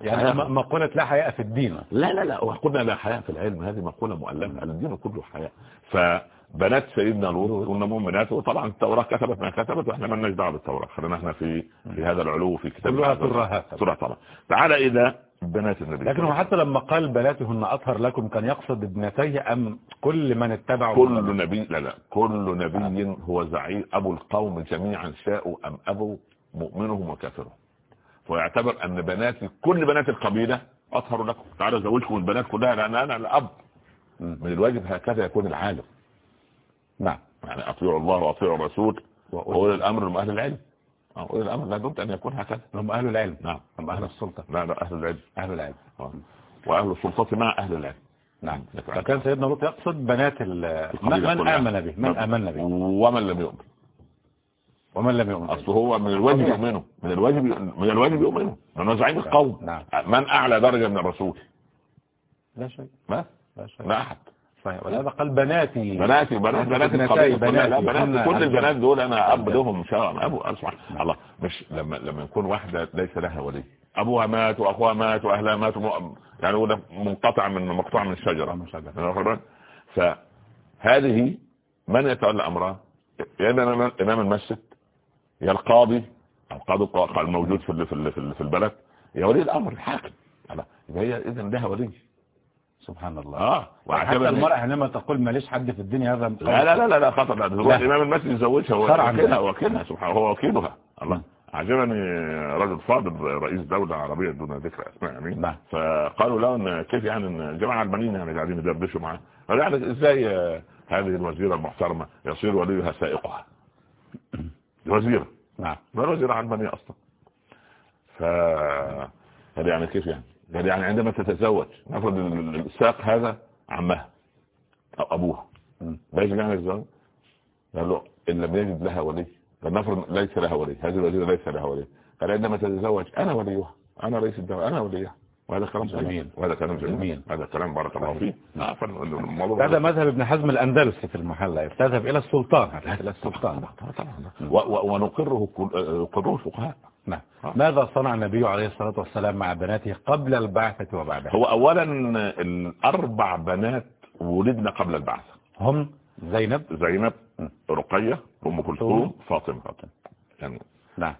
يعني مقولة لا حياء في الدين. لا لا لا وقلنا لا حياء في العلم. هذه مقولة مؤلفة. الدين كله حياء فبنات سيدنا لوط قلنا مؤمنات وطبعا التوراة كتبت ما كتبت وإحنا ما لناش دعوة بالتوراة. خلينا إحنا في في هذا العلو في كتاب. ترى طبعا تعال إلى بنات النبي لكن هو حتى لما قال بناتهن أطهر لكم كان يقصد ابنتيه أم كل من اتبعوا كل نبي لا لا كل نبي هو زعيم أبو القوم جميعا شاءوا أم أبوا مؤمنهم وكافرهم. فيعتبر أن بنات كل بنات القبيلة أطهر لكم. تعالوا زوجكم البنات كلها لأن أنا الأب. مم. من الواجب هكذا يكون العالم. نعم. يعني أطيعوا الله وأطيعوا الرسول. وأولي- واولي الأمر من أهل العلم. آه، اولي الامر لابد أن يكون هكذا. هم أهل العلم. نعم. هم أهل السلطة. لا لا أهل العلم. أهل العلم. آه. وأهل السلطه مع أهل العلم. نعم. فكان سيدنا لوط يقصد بنات ال- من من. آمن به؟ من آمن به. ومن لم يؤمن. ومن لم يؤمن. أصل هو من الواجب. يؤمنه. من الواجب من الواجب يؤمنه. لأنه زعيم القوم نعم. من أعلى درجة من الرسول. لا شيء. ما؟ لا شيء. لا أحد. صحيح. ولهذا قال بناتي. بناتي بنات بنات القبيلة. لا بنات هن كل البنات. دول أنا اب لهم إن شاء الله. أبو اسمع الله. مش لما لما يكون واحدة ليس لها ولي. أبوها مات وأخوها مات وأهلها ماتوا. يعني هو منقطع من مقطوع من الشجرة. من بالك؟ فهذه من يتولى أمرها؟ يا إما إمام المسجد يا القاضي القاضي الق- الموجود في في ال- في ال- في البلد يا ولي الأمر الحاكم يبقى هي اذا لها ولي. سبحان الله. آه حتى واعتبر المرأة حينما تقول ماليش حد في الدنيا هذا لا لا لا لا, لا خطر لا هو لا. الإمام المسجد يزوجها هو. وكيلها وكيلها سبحانه هو وكيلها الله. عجبني رجل فاضل رئيس دولة عربية دون ذكر أسماء مين نعم. فقالوا له إن كيف يعني إن جماعة ألمانيين يعني قاعدين يدردشوا معاه. قال يعني إزاي آه، هذه الوزيرة المحترمة يصير وليها سائقها؟ الوزيرة. نعم. ما الوزيرة علمانية أصلا. ف هذا يعني كيف يعني؟ يعني عندما تتزوج نفرض ال- الساق هذا عمها أو أبوها. مم. ليس يعني الزوج؟ قال له إن لم يجد لها ولي. فلنفرض ليس لها ولي. هذه الوزيرة ليس لها ولي. قال عندما تتزوج أنا وليها. أنا رئيس الدولة أنا وليها. وهذا كلام. جميل. وهذا كلام جميل. هذا كلام بارك الله فيه نعم. هذا مذهب ابن حزم الأندلسي في المحلة تذهب إلى السلطان إلى السلطان. ونقره كل- الفقهاء نعم. ماذا صنع النبي عليه الصلاة والسلام مع بناته قبل البعثة وبعدها؟ هو اولا الأربع بنات ولدنا قبل البعثة. هم زينب زينب م. رقية أم كلثوم فاطمة. يعني نعم.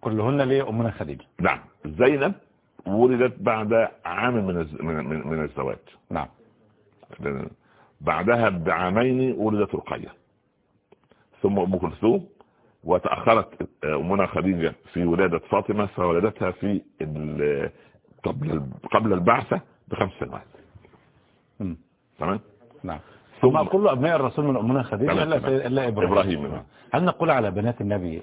كلهن لأمنا خديجة. نعم. زينب ولدت بعد عام من الز- من من, من الزواج. نعم. بعدها بعامين ولدت رقية. ثم أم كلثوم وتأخرت أمنا خديجة في ولادة فاطمة فولدتها في قبل قبل البعثة بخمس سنوات. تمام؟ نعم. ثم كل أبناء الرسول من أمنا خديجة إلا. إلا إبراهيم, إبراهيم، نعم. هل نقول على بنات النبي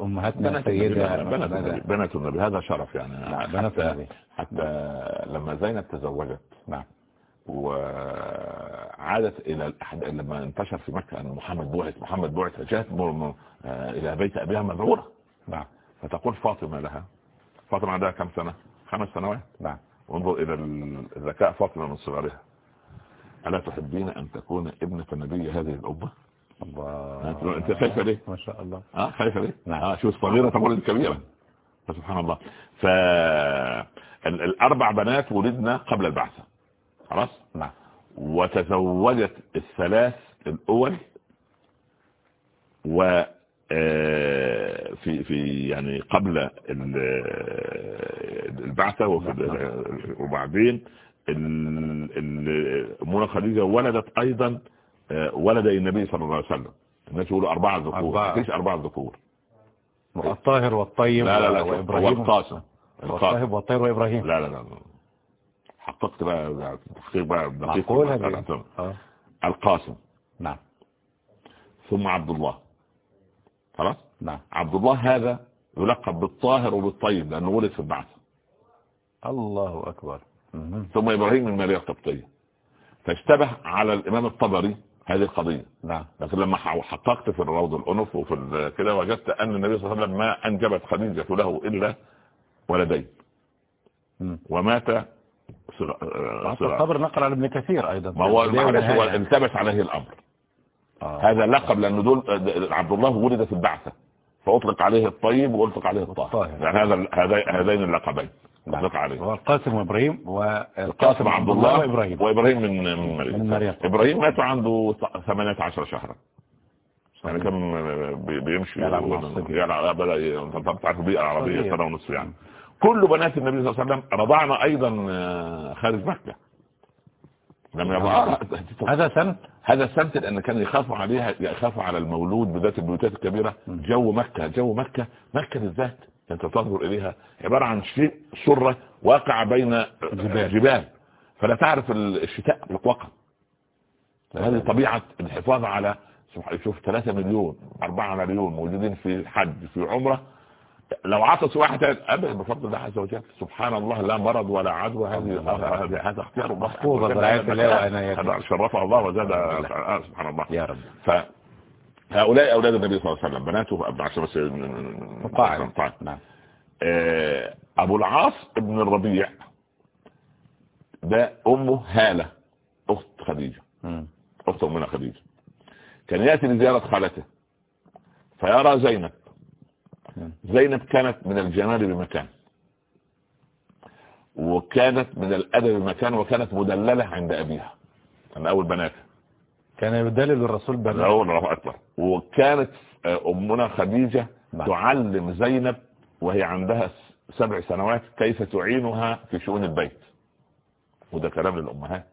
أمهاتنا بنات السيدة بنات النبي بنات النبي. هذا شرف يعني. نعم، بنات حتى, النبي. حتى لما زينب تزوجت. نعم. وعادت إلى الأحد... لما انتشر في مكة أن محمد بعث محمد بعث فجاءت م- آه، إلى بيت أبيها مذعورة نعم. فتقول فاطمة لها. فاطمة عندها كم سنة؟ خمس سنوات. نعم. وانظر إلى ال- الذكاء فاطمة من صغرها. ألا تحبين أن تكون ابنة نبي هذه الأمة؟ الله. أنت خايفة ليه؟ ما شاء الله. آه خايفة ليه؟ نعم. آه شوف الصغيرة تقول الكبيرة فسبحان الله. فالأربع بنات ولدنا قبل البعثة. خلاص؟ نعم. وتزوجت الثلاث الأول و آه، في في يعني قبل ال- البعثة وفي ال- وبعدين أمنا خديجة ولدت أيضا آه، ولد النبي صلى الله عليه وسلم. الناس يقولوا أربعة ذكور. مفيش أربعة ذكور. الطاهر والطيب لا لا لا وإبراهيم. القاسم القاسم والطاهر والطير وإبراهيم لا لا لا. حققت بقى تحقيق بقى دقيق. آه. القاسم. نعم. ثم عبد الله. خلاص؟ نعم. عبد الله هذا يلقب بالطاهر وبالطيب لأنه ولد في البعث. الله أكبر. مهم. ثم إبراهيم من ماريا القبطية فاشتبه على الإمام الطبري هذه القضية. نعم. لكن لما حققت في الروض الأنف وفي كده وجدت أن النبي صلى الله عليه وسلم ما أنجبت خديجة له إلا ولدين. مم. ومات آه، صغار. الخبر نقل عن ابن كثير أيضا ما هو معلش هو. التبس عليه الأمر آه. هذا لقب لأن دول عبد الله ولد في البعثة فأطلق عليه الطيب وأطلق عليه الطاهر. يعني هذا هذا- هذين اللقبين أطلق عليه هو القاسم وابراهيم القاسم عبد الله وإبراهيم وإبراهيم من من مريم من مريم. إبراهيم مات عنده 18 شهرا يعني كم بي- بيمشي يلعب. يلعب بدا أنت تعرف البيئه العربيه. سنة ونصف يعني كل بنات النبي صلى الله عليه وسلم رضعنا أيضا آه، خارج مكة. لما يضع هذا سنة هذا السبت لأن كان يخافوا عليها يخافوا على المولود بذات البيوتات الكبيرة جو مكة. جو مكة مكة بالذات انت تنظر إليها عبارة عن شيء سرة واقع بين جبال. جبال. فلا تعرف الشتاء مطلقا. هذه طبيعة الحفاظ على شوف 3 مليون 4 مليون موجودين في الحج في عمرة لو عطس واحد أبدا بفضل الله عز وجل. سبحان الله لا مرض ولا عدوى. هذه هذا هذا اختيار الله. محفوظة برعاية الله وعنايته. هذا شرفه الله وزاد آه، سبحان الله. يا رب. فهؤلاء أولاد النبي صلى الله عليه وسلم بناته ابن عشر بس. نعم. آه، أبو العاص ابن الربيع. ده أمه هالة أخت خديجة. مم. أخت أمنا خديجة. كان يأتي لزيارة خالته. فيرى زينب. زينب كانت من الجمال بمكان وكانت من الادب بمكان وكانت مدللة عند أبيها من أول بناتها. كان يدلل الرسول بنات الأول الله أكبر. وكانت آه، أمنا خديجة نعم. تعلم زينب وهي عندها سبع سنوات كيف تعينها في شؤون البيت. وده كلام للأمهات.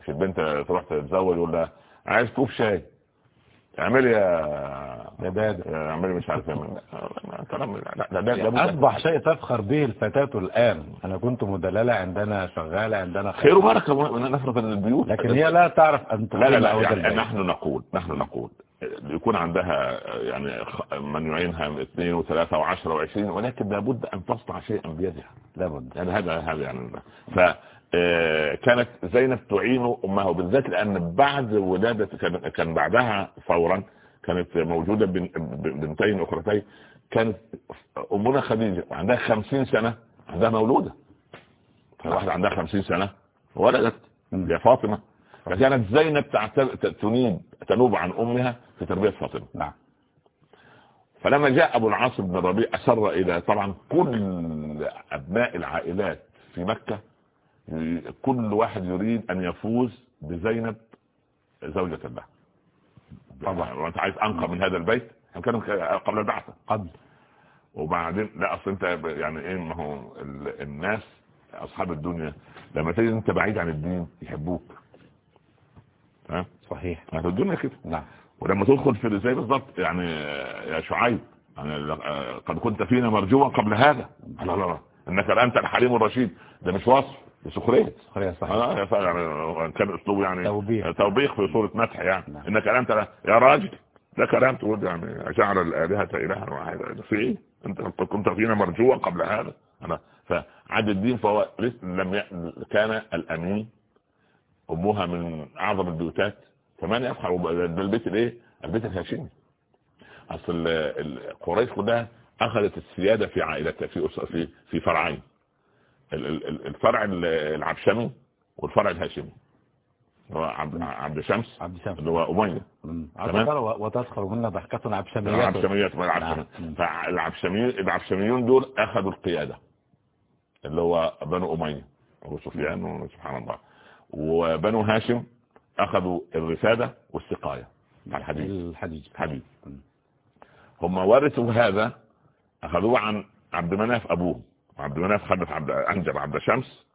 مش البنت تروح تتزوج ولا عايز كوب شاي. اعملي يا يا اعملي مش عارف لا ده أصبح شيء تفخر به الفتاة الآن. أنا كنت مدللة عندنا شغالة عندنا خير. وبركة من نفرض إن البيوت لكن هي لا تعرف أن لا لا لا يعني. نحن نقول نحن نقول يكون عندها يعني من يعينها اثنين وثلاثة وعشرة وعشرين ولكن لابد أن تصنع شيئا بيدها. لابد. يعني هذا هذا يعني. ف كانت زينب تعين أمها وبالذات لأن بعد ولادة كان بعدها فورا كانت بن- بنتين أخرتين كانت أمنا خديجة عندها خمسين سنة عندها مولودة. واحدة عندها خمسين سنة ولدت. يا فاطمة. فكانت زينب تنيب تنوب عن أمها في تربية فاطمة. نعم. فلما جاء أبو العاص بن الربيع أسر إلى طبعا كل أبناء العائلات في مكة ي- كل واحد يريد أن يفوز بزينب زوجة له. طبعا. وانت عايز أنقى من هذا البيت؟ كان قبل البعثة. قبل. وبعدين لا أصل أنت يعني إيه ما هو ال- الناس أصحاب الدنيا لما تجد أنت بعيد عن الدين يحبوك. ها؟ صحيح. ما في الدنيا كده. نعم. ولما تدخل في زي بالظبط يعني يا شعيب يعني قد كنت فينا مرجوا قبل هذا. لا لا لا. إنك انت الحليم الرشيد. ده مش وصف. ده سخريه صحيح آه، يعني كان أسلوبه يعني توبيخ. توبيخ في صورة مدح يعني. نعم. إنك أنت يا راجل ده كلام تقول يعني جعل الآلهة إلها واحدا في إيه؟ أنت كنت فينا مرجوا قبل هذا. أنا فعد الدين فهو لم ي... كان الأمين. امها من أعظم البيوتات. فمن يفخر ده البيت الإيه؟ البيت الهاشمي. أصل قريش كلها أخذت السيادة في عائلتها في في في فرعين. الفرع ال- العبشمي والفرع الهاشمي. هو عبد عبد شمس عبد الشمس. اللي هو أمية. تمام. وتسخر منا ضحكة عبشميات العبشميات. نعم. فالعبشميين العبشميون دول أخذوا القيادة اللي هو بنو أمية أبو سفيان وسبحان الله. وبنو هاشم أخذوا الرفاده والسقاية على الحديث الحديث حديث مم. هم ورثوا هذا أخذوه عن عبد مناف ابوه عبد مناف خلف عبد أنجب عبد شمس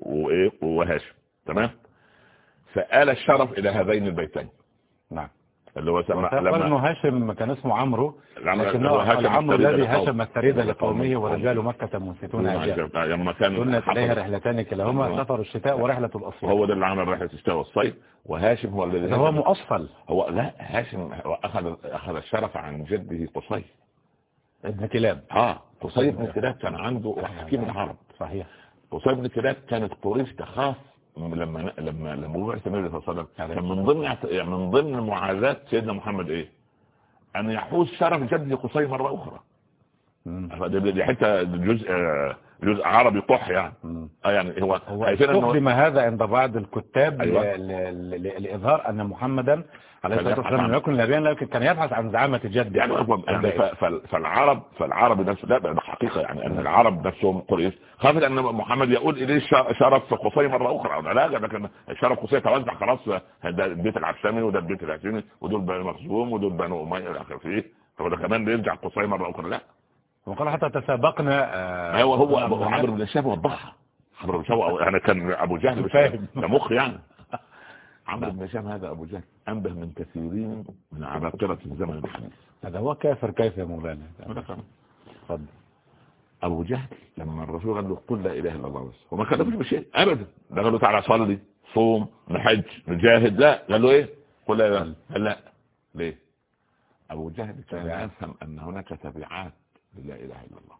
وإيه وهاشم. تمام؟ فآل الشرف إلى هذين البيتين. نعم. اللي هو وتقول إنه هاشم كان اسمه عمرو لما لكنه قال عمرو الذي هشم الثريد لقومه ورجال مكة منفتون أجيال لما كان سنت إليها رحلتان كلاهما سفر الشتاء ورحلة الأصفار هو ده اللي عمل رحلة الشتاء والصيف وهاشم هو الذي هو هاشم- مؤصل. هو لا هاشم هو أخذ أخذ الشرف عن جده قصي ابن كلاب. آه. قصي بن كلاب كان عنده حكيم العرب. صحيح. قصي بن كلاب كانت قريش تخاف لما لما لما بعث النبي صلى الله عليه وسلم. كان من ضمن يعني من ضمن معاذات سيدنا محمد إيه؟ أن يحوز شرف جده قصي مرة أخرى. دي حتة جزء جزء عربي قح يعني. مم. آه يعني هو هو استخدم هذا عند بعض الكتاب أيوة. لإظهار أن محمدا عليه الصلاة والسلام لم يكن نبيا لكن كان يبحث عن زعامة جد يعني يعني فالعرب فالعرب نفسه لا ده حقيقة يعني أن العرب نفسهم قريش خافت أن محمد يقول إليه ش- شرف قصي مرة أخرى. لا لا لكن شرف قصي توزع خلاص. ده البيت العبسمي وده البيت الهاشمي ودول بنو مخزوم ودول بنو أمية إلى آخره. فيه طب ده كمان يرجع قصي مرة أخرى؟ لا. وقال حتى تسابقنا آه، هو هو نعم، أبو- نعم. عمرو بن الشاب وضحها عمرو بن الشاب يعني كان أبو جهل فاهم. مخ يعني. عمرو بن هشام هذا أبو جهل. أنبه من كثيرين من عباقرة الزمن الحديث هذا هو كافر كيف يا مولانا؟ اتفضل أبو جهل لما الرسول قال له قل لا إله إلا الله بس. وما كلفش بشيء ابدا. ده قال له تعالى صلي صوم نحج نجاهد لا. قال له إيه؟ قل لا إله قال لا. ليه؟ أبو جهل كان. يفهم أن هناك تبعات للا إله إلا الله.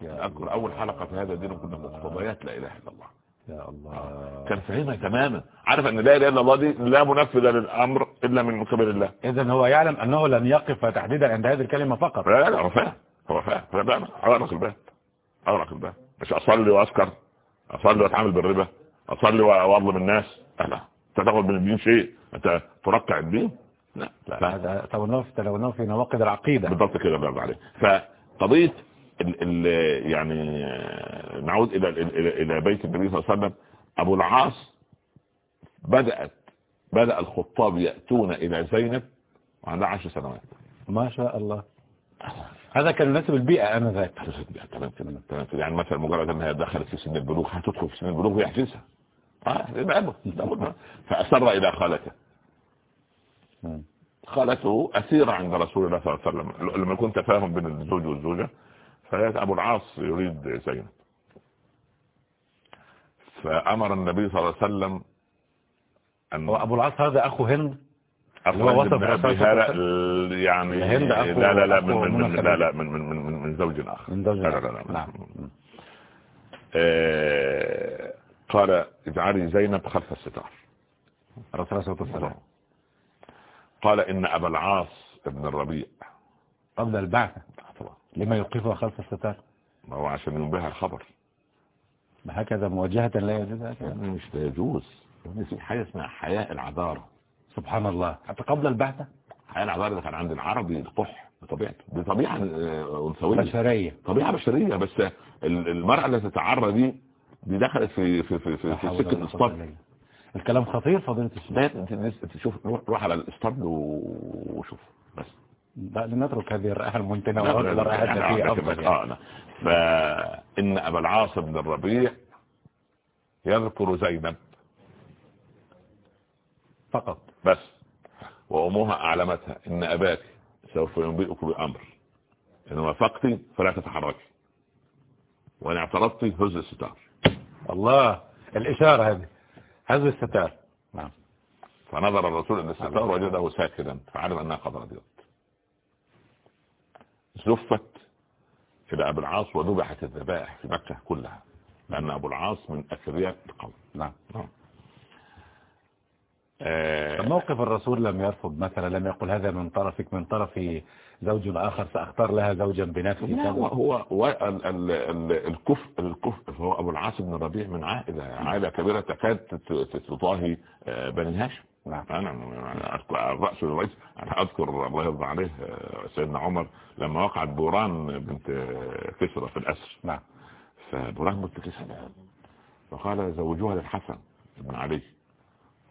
يا أذكر أول حلقة في هذا الدين كنا مقتضيات لا إله إلا الله. يا الله. كان فاهمها تماما. عارف أن لا إله إلا الله دي لا منفذ للأمر إلا من قبل الله. اذا هو يعلم أنه لن يقف تحديدا عند هذه الكلمة فقط. لا لا هو فاهم. هو فاهم. فاهم. اغرق الباب. اغرق الباب. مش أصلي وأسكر. أصلي وأتعامل بالربا. أصلي وأظلم الناس. لا تاخد من الدين شيء. أنت ترقع الدين؟ لا لا تلوناه في نواقض العقيدة. بالضبط كده الله يرضى عليك. فقضية ال ال يعني آه، نعود إلى إلى بيت النبي صلى الله عليه وسلم. أبو العاص بدات بدأ الخطاب يأتون إلى زينب وعندها عشر سنوات. ما شاء الله. هذا كان يناسب البيئة آنذاك. تمام كده تمام كده. يعني مثلا مجرد أنها دخلت في سن البلوغ هتدخل في سن البلوغ آه يبقى أبو. فاصر إلى خالته. خالته أسيرة عند رسول الله صلى الله عليه وسلم. لما يكون تفاهم بين الزوج والزوجة فيأتي أبو العاص يريد زينب. فأمر النبي صلى الله عليه وسلم أن هو أبو العاص هذا أخو هند؟ هو وصف صلى. يعني الهند أخو- لا لا لا من أخو من من لا لا من من من من, من زوج آخر. من زوج لا لا آخر. لا, لا. نعم. آه، قال اجعلي زينب خلف الستار. صلى الله وسلم. قال إن أبا العاص ابن الربيع. قبل البعثة. لما يوقفها خلف الستار. ما هو عشان ينبهها الخبر. هكذا مواجهة لا يجوز مش لا يجوز. حاجة اسمها حياء العذارة. سبحان الله. حتى قبل البعثة. حياء العذارة ده كان عند العربي القح بطبيعته دي طبيعة آه، أنثوية. بشرية. طبيعة بشرية. بس ال- المرأة التي تتعرى دي دي دخلت في في في في, في سكة الاسطبل. الكلام خطير فضيلة الشيخ. تشوف روح على الاسطبل وشوف. بس. لنترك هذه الرائحة المنتنة يعني التي آه، أفضل يعني. فإن أبا العاص بن الربيع يذكر زينب فقط بس وأمها أعلمتها إن أباك سوف ينبئك بأمر إن وافقت فلا تتحركي وإن اعترضت هزي الستار. الله الإشارة هذه. هذا الستار. نعم. فنظر الرسول إلى الستار. وجده ساكنا فعلم أنها قد رضيت. زفت إلى أبي العاص وذبحت الذبائح في مكة كلها لأن أبو العاص من أثرياء القوم. نعم آه، موقف الرسول لم يرفض مثلا لم يقل هذا من طرفك من طرف زوج آخر سأختار لها زوجا بنفسي. لا. هو هو ال- ال- ال- الكفء الكفء هو أبو العاص بن ربيع من عائلة عائلة كبيرة تكاد تطاهي آه، بني هاشم. نعم. أنا الراس الرئيس أنا أذكر الله يرضى عليه آه، سيدنا عمر لما وقعت بوران بنت آه، كسرى في الأسر. نعم. فبوران بنت كسرى فقال زوجوها للحسن بن علي.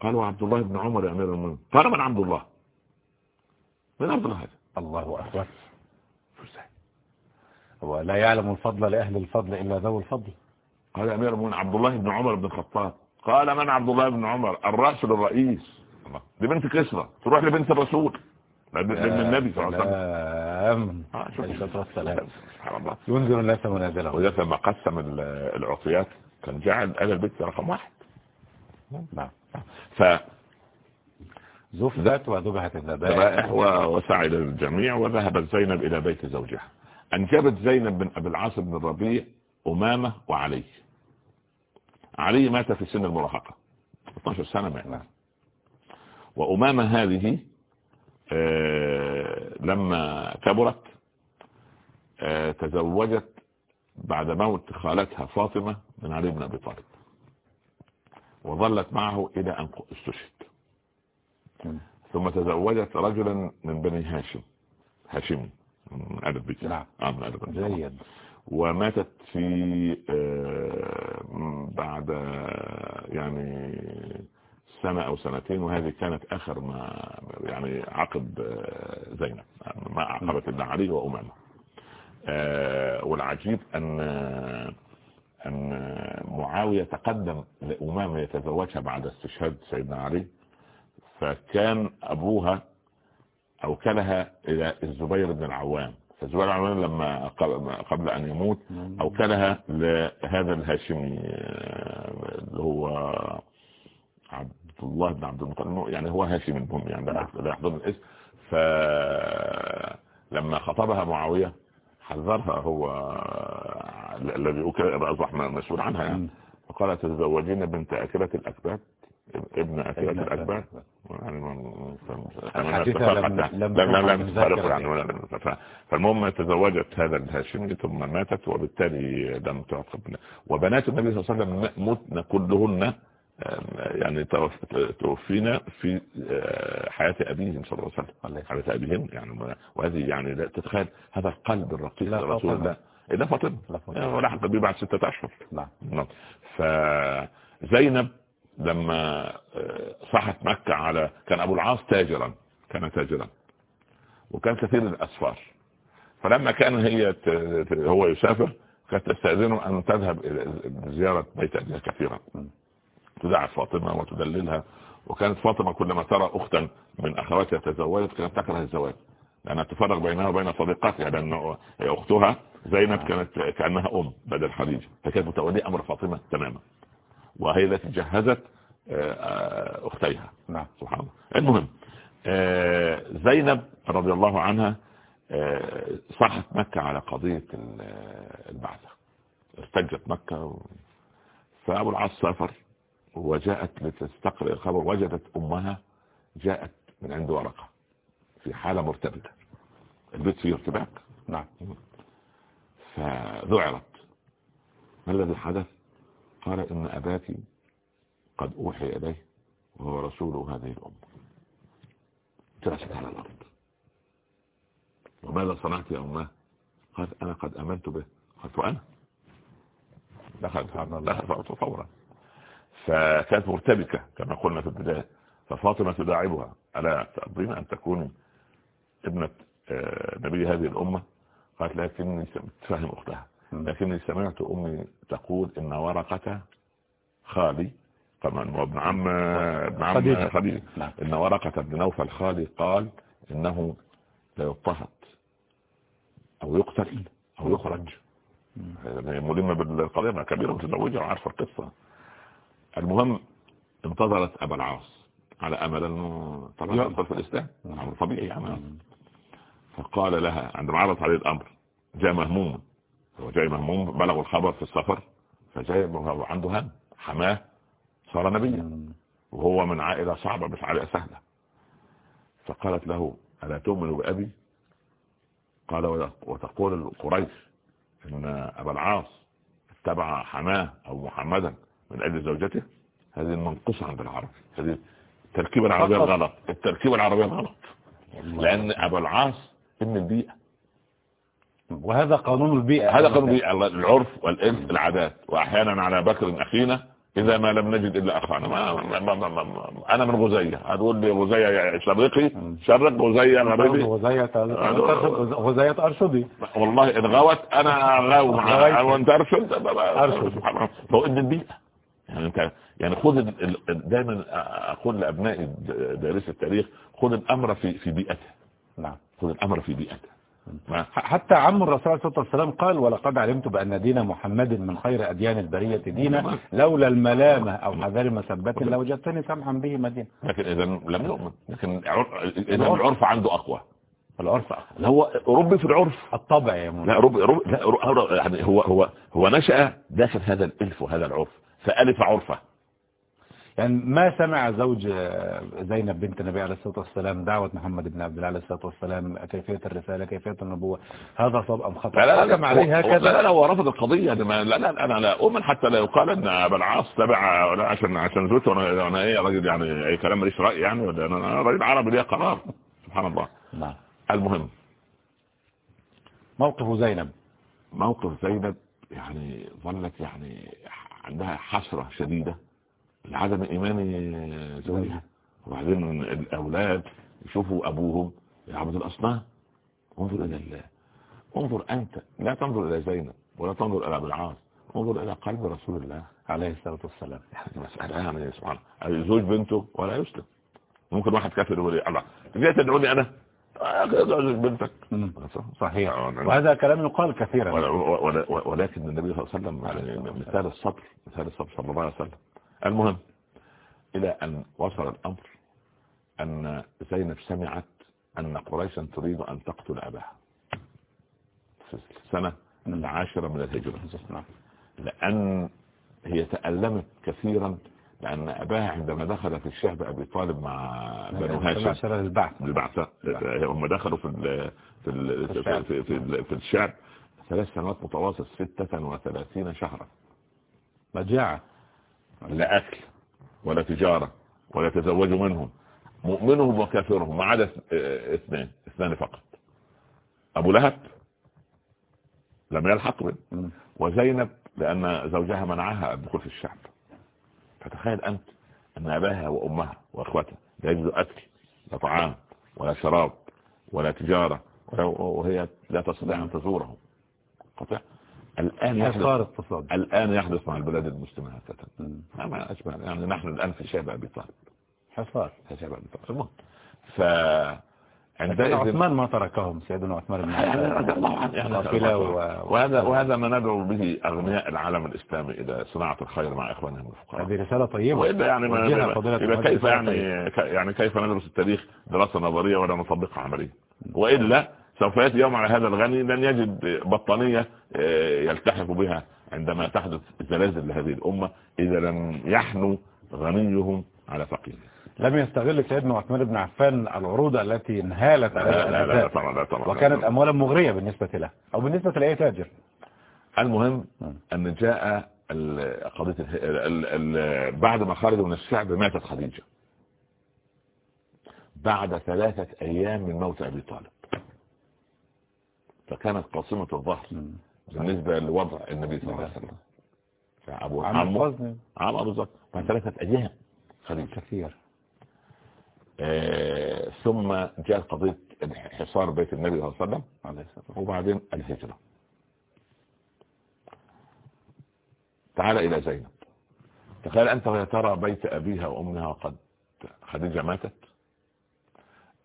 قالوا عبد الله بن عمر يا أمير المؤمنين. قال من عبد الله؟ من عبد الله هذا. الله أكبر. هو لا يعلم الفضل لأهل الفضل إلا ذو الفضل. قال أمير المؤمنين عبد الله بن عمر بن الخطاب. قال من عبد الله بن عمر؟ الرأس للرئيس. دي بنت كسرى تروح لبنت الرسول لابن النبي صلى الله عليه وسلم. آه، سبحان الله. ينذر الناس منازلهم وذلك لما قسم ال- العطيات كان جعل آل البيت رقم واحد. نعم. ف زفت وذبحت الذبائح. ذبائح و- وسعى إلى الجميع وذهبت زينب إلى بيت زوجها. أنجبت زينب بن أبي العاص بن الربيع أمامة وعلي. علي مات في سن المراهقة. 12 سنة مات. وأمامة هذه آه، لما كبرت آه، تزوجت بعد موت خالتها فاطمة من علي بن أبي طالب وظلت معه إلى أن استشهد. ثم تزوجت رجلا من بني هاشم هاشمي من أدب بيت. نعم. آه من أدب جيد. وماتت في بعد يعني سنة أو سنتين وهذه كانت آخر ما يعني عقد آه، زينب ما عقبت ابن علي وأمامة. آه، والعجيب أن أن معاوية تقدم لأمامة يتزوجها بعد استشهاد سيدنا علي فكان أبوها أوكلها إلى الزبير بن العوام. فالزبير بن العوام لما قبل أن يموت أوكلها لهذا الهاشمي آه، اللي هو عبد الله بن عبد المطلب. يعني هو هاشم المهم يعني لا يحضر الاسم. فلما خطبها معاوية حذرها هو الذي أصبح مسؤول عنها يعني. فقال تتزوجين بنت أكلة الأكباد؟ ابن أكلة الأكباد. فالمهم تزوجت هذا الهاشمي ثم ماتت وبالتالي لم تعقب. وبنات النبي صلى الله عليه وسلم متن كلهن يعني توفينا في آه، حياة أبيهم صلى الله عليه وسلم. حياة أبيهم يعني وهذه يعني لا تتخيل. هذا القلب الرقيق لرسول الله. إذا فاطمة. ولحق بي بعد ستة أشهر. نعم, نعم. فزينب لما آه، صحت مكة على كان أبو العاص تاجرا كان تاجرا وكان كثير الأسفار. فلما كان هي هو يسافر كانت تستأذنه أن تذهب إلى زيارة بيت أبيها كثيرا. تدعى فاطمة وتدللها. وكانت فاطمة كلما ترى أختا من أخواتها تزوجت كانت تكره الزواج لأنها تفرق بينها وبين صديقاتها لأن أختها زينب كانت كأنها أم بدل خديجة فكانت متولية أمر فاطمة تماما. وهي التي جهزت آه، أختيها. نعم. سبحان الله. المهم آه، زينب رضي الله عنها آه، صحت مكة على قضية البعثة. ارتجت مكة فأبو العاص سافر وجاءت لتستقرئ الخبر وجدت أمها جاءت من عند ورقة في حالة مرتبكة البيت فيه ارتباك. نعم. فذعرت. ما الذي حدث؟ قال إن أباك قد أوحي إليه وهو رسول هذه الأمة. جلست على الأرض. وماذا صنعت يا أمة؟ قال أنا قد أمنت به. قلت وأنا؟ دخلت فورا. فكانت مرتبكة كما قلنا في البداية ففاطمة تداعبها ألا تأرضين أن تكوني ابنة آه، نبي هذه الأمة؟ قالت لكني تفهم أختها لكني سمعت أمي تقول إن ورقة خالي طبعا وابن عم ابن عم خديجة. نعم. إن ورقة بن نوفل خالي قال إنه لا يضطهد أو يقتل أو يخرج. ملمة بالقضية كبيرة متزوجة وعارفة القصة. المهم انتظرت أبا العاص على أمل أنه طبعا يدخل في الإسلام. أمر طبيعي يعني. فقال لها عندما عرض عليه الأمر جاء مهموم. هو جاي مهموم بلغوا الخبر في السفر فجاء عنده هم حماه صار نبيا. وهو من عائلة صعبة مش عائلة سهلة. فقالت له ألا تؤمن بأبي؟ قال وتقول قريش إن أبا العاص اتبع حماه أو محمدا. من أجل زوجته؟ هذه المنقصة عند العرب. هذه التركيبة العربية الغلط التركيبة العربية الغلط لأن أبو العاص ابن البيئة. وهذا قانون البيئة. هذا قانون البيئة. العرف والإرث العادات. وأحيانا على بكر أخينا إذا ما لم نجد إلا أخانا. ما ما ما ما أنا من غزية. هتقول لي غزية شرقي شرق غزية غربي. غزية غزية أرشدي. والله إن غوت أنا غاو وأنت أرشد. أرشد فهو ابن البيئة. يعني انت يعني خذ دايما أقول لأبنائي دارس التاريخ خذ الأمر في في بيئته. نعم. خذ الأمر في بيئته. حتى عم الرسول صلى الله عليه وسلم قال ولقد علمت بأن دين محمد من خير أديان البرية دينا نعم. لولا الملامة أو حذر مسبة لوجدتني سمحا به مدينة. لكن إذا لم يؤمن. لكن إذا العرف. عنده أقوى. العرف أقوى. هو ربي في العرف. الطبع يا لا ربي ربي لا يعني هو هو هو نشأ داخل هذا الإلف وهذا العرف. فألف عرفة. يعني ما سمع زوج زينب بنت النبي عليه الصلاة والسلام دعوة محمد بن عبد الله عليه الصلاة والسلام كيفية الرسالة كيفية النبوة؟ هذا صوب أم خطأ؟ لا لا لا, حكم عليه هكذا لا لا هو رفض القضية. لا لا لا أنا لا أؤمن حتى لا يقال أن أبا العاص تبع عشان عشان زوجته وأنا أنا إيه راجل يعني أي كلام ماليش رأي يعني ولا أنا راجل عربي ليه قرار. سبحان الله. نعم. المهم. موقف زينب. موقف زينب يعني ظلت يعني عندها حسرة شديدة لعدم إيمان زوجها. وبعدين الأولاد يشوفوا أبوهم يعبد الأصنام. انظر إلى الله. انظر أنت. لا تنظر إلى زينب ولا تنظر إلى أبو العاص. انظر إلى قلب رسول الله عليه الصلاة والسلام. مسألة يعني سبحان الله زوج بنته ولا يسلم. ممكن واحد كافر يقول لي الله جاي تدعوني أنا؟ زوج بنتك. صحيح. آه، وهذا كلام يقال كثيرا. ولكن النبي صلى الله عليه وسلم يعني مثال الصبر مثال الصبر صلى الله عليه وسلم. المهم إلى أن وصل الأمر أن زينب سمعت أن قريشا تريد أن تقتل أباها. في السنة العاشرة من الهجرة. نعم. لأن هي تألمت كثيرا لأن أباها عندما دخل في الشعب أبي طالب مع بنو هاشم. عشر البعث. البعثة هم دخلوا في ال في ال في, الشعب. في, في, في الشعب ثلاث سنوات متواصل ستة وثلاثين شهرا. مجاعة لا أكل ولا تجارة ولا تزوجوا منهم. مؤمنهم وكافرهم ما عدا اثنين اثنان فقط. أبو لهب لم يلحق به. وزينب لأن زوجها منعها الدخول في الشعب. فتخيل أنت أن أباها وأمها وأخوتها لا يجدوا أكل لا طعام ولا شراب ولا تجارة ولا- وهي لا تستطيع أن تزورهم. قطع. الآن يحدث الآن يحدث مع البلاد المسلمة مم. ما أشبه يعني نحن الآن في شعب أبي طالب. حصار. في شعب أبي طالب. المهم لكن فعندئذ عثمان ما تركهم سيدنا عثمان بن يعني عفان. يعني وهذا وهذا ما ندعو به أغنياء العالم الإسلامي إلى صناعة الخير مع إخوانهم الفقراء. هذه رسالة طيبة. والا يعني ما كيف يعني يعني كيف ندرس التاريخ دراسة نظرية ولا نطبقها عمليا وإلا سوف يأتي يوم على هذا الغني لن يجد بطانيه آه، يلتحق بها عندما تحدث زلازل لهذه الأمة إذا لم يحنوا غنيهم على فقيرهم لم يستغل سيدنا عثمان بن عفان العروض التي انهالت لا عليها لا لا, لا طبعا لا طبعا وكانت أموالا مغرية بالنسبة له أو بالنسبة لأي تاجر. المهم مم. أن جاء قضية بعد ما خرجوا من الشعب ماتت خديجة. بعد ثلاثة أيام من موت أبي طالب. فكانت قاصمة الظهر مم. بالنسبة لوضع النبي صلى الله عليه وسلم. فأبو عم عمه عمه بالظبط. بعد ثلاثة أيام خديجة. كثير. ثم جاءت قضية حصار بيت النبي صلى الله عليه وسلم وبعدين الهجرة. تعال إلى زينب. تخيل أنت وهي ترى بيت أبيها وأمها قد خديجة ماتت.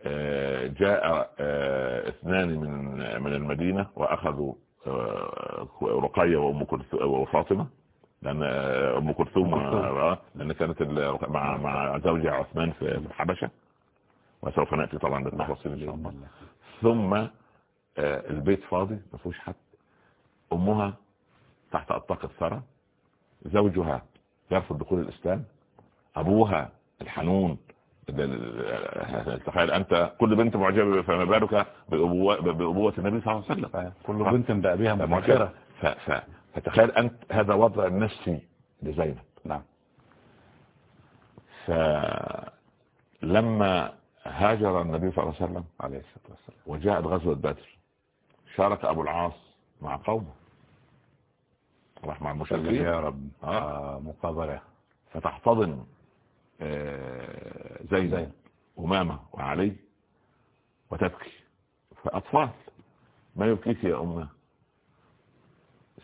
آه، جاء آه، اثنان من من المدينة وأخذوا آه، رقية وأم كلثوم وفاطمة. لأن آه، أم كلثوم آه، لأن كانت مع مع زوجها عثمان في الحبشة. وسوف نأتي طبعا بالتفاصيل إن شاء الله. ثم آه، البيت فاضي ما فيهوش حد. أمها تحت اطاق الثرى زوجها يرفض دخول الإسلام. أبوها الحنون. ال- ال- تخيل أنت كل بنت معجبة فما بالك بأبوة, بأبوة النبي صلى الله عليه وسلم. كل بنت بأبيها معجبه فتخيل أنت هذا وضع النفسي لزينب. نعم. فلما هاجر النبي صلى الله عليه وسلم عليه الصلاة والسلام وجاءت غزوة بدر شارك أبو العاص مع قومه. راح مع المشركين. يا رب. آه. آه، مقابلة. فتحتضن آه، زينب زينب. أمامة وعلي وتبكي. فأطفال. ما يبكيك يا أمة؟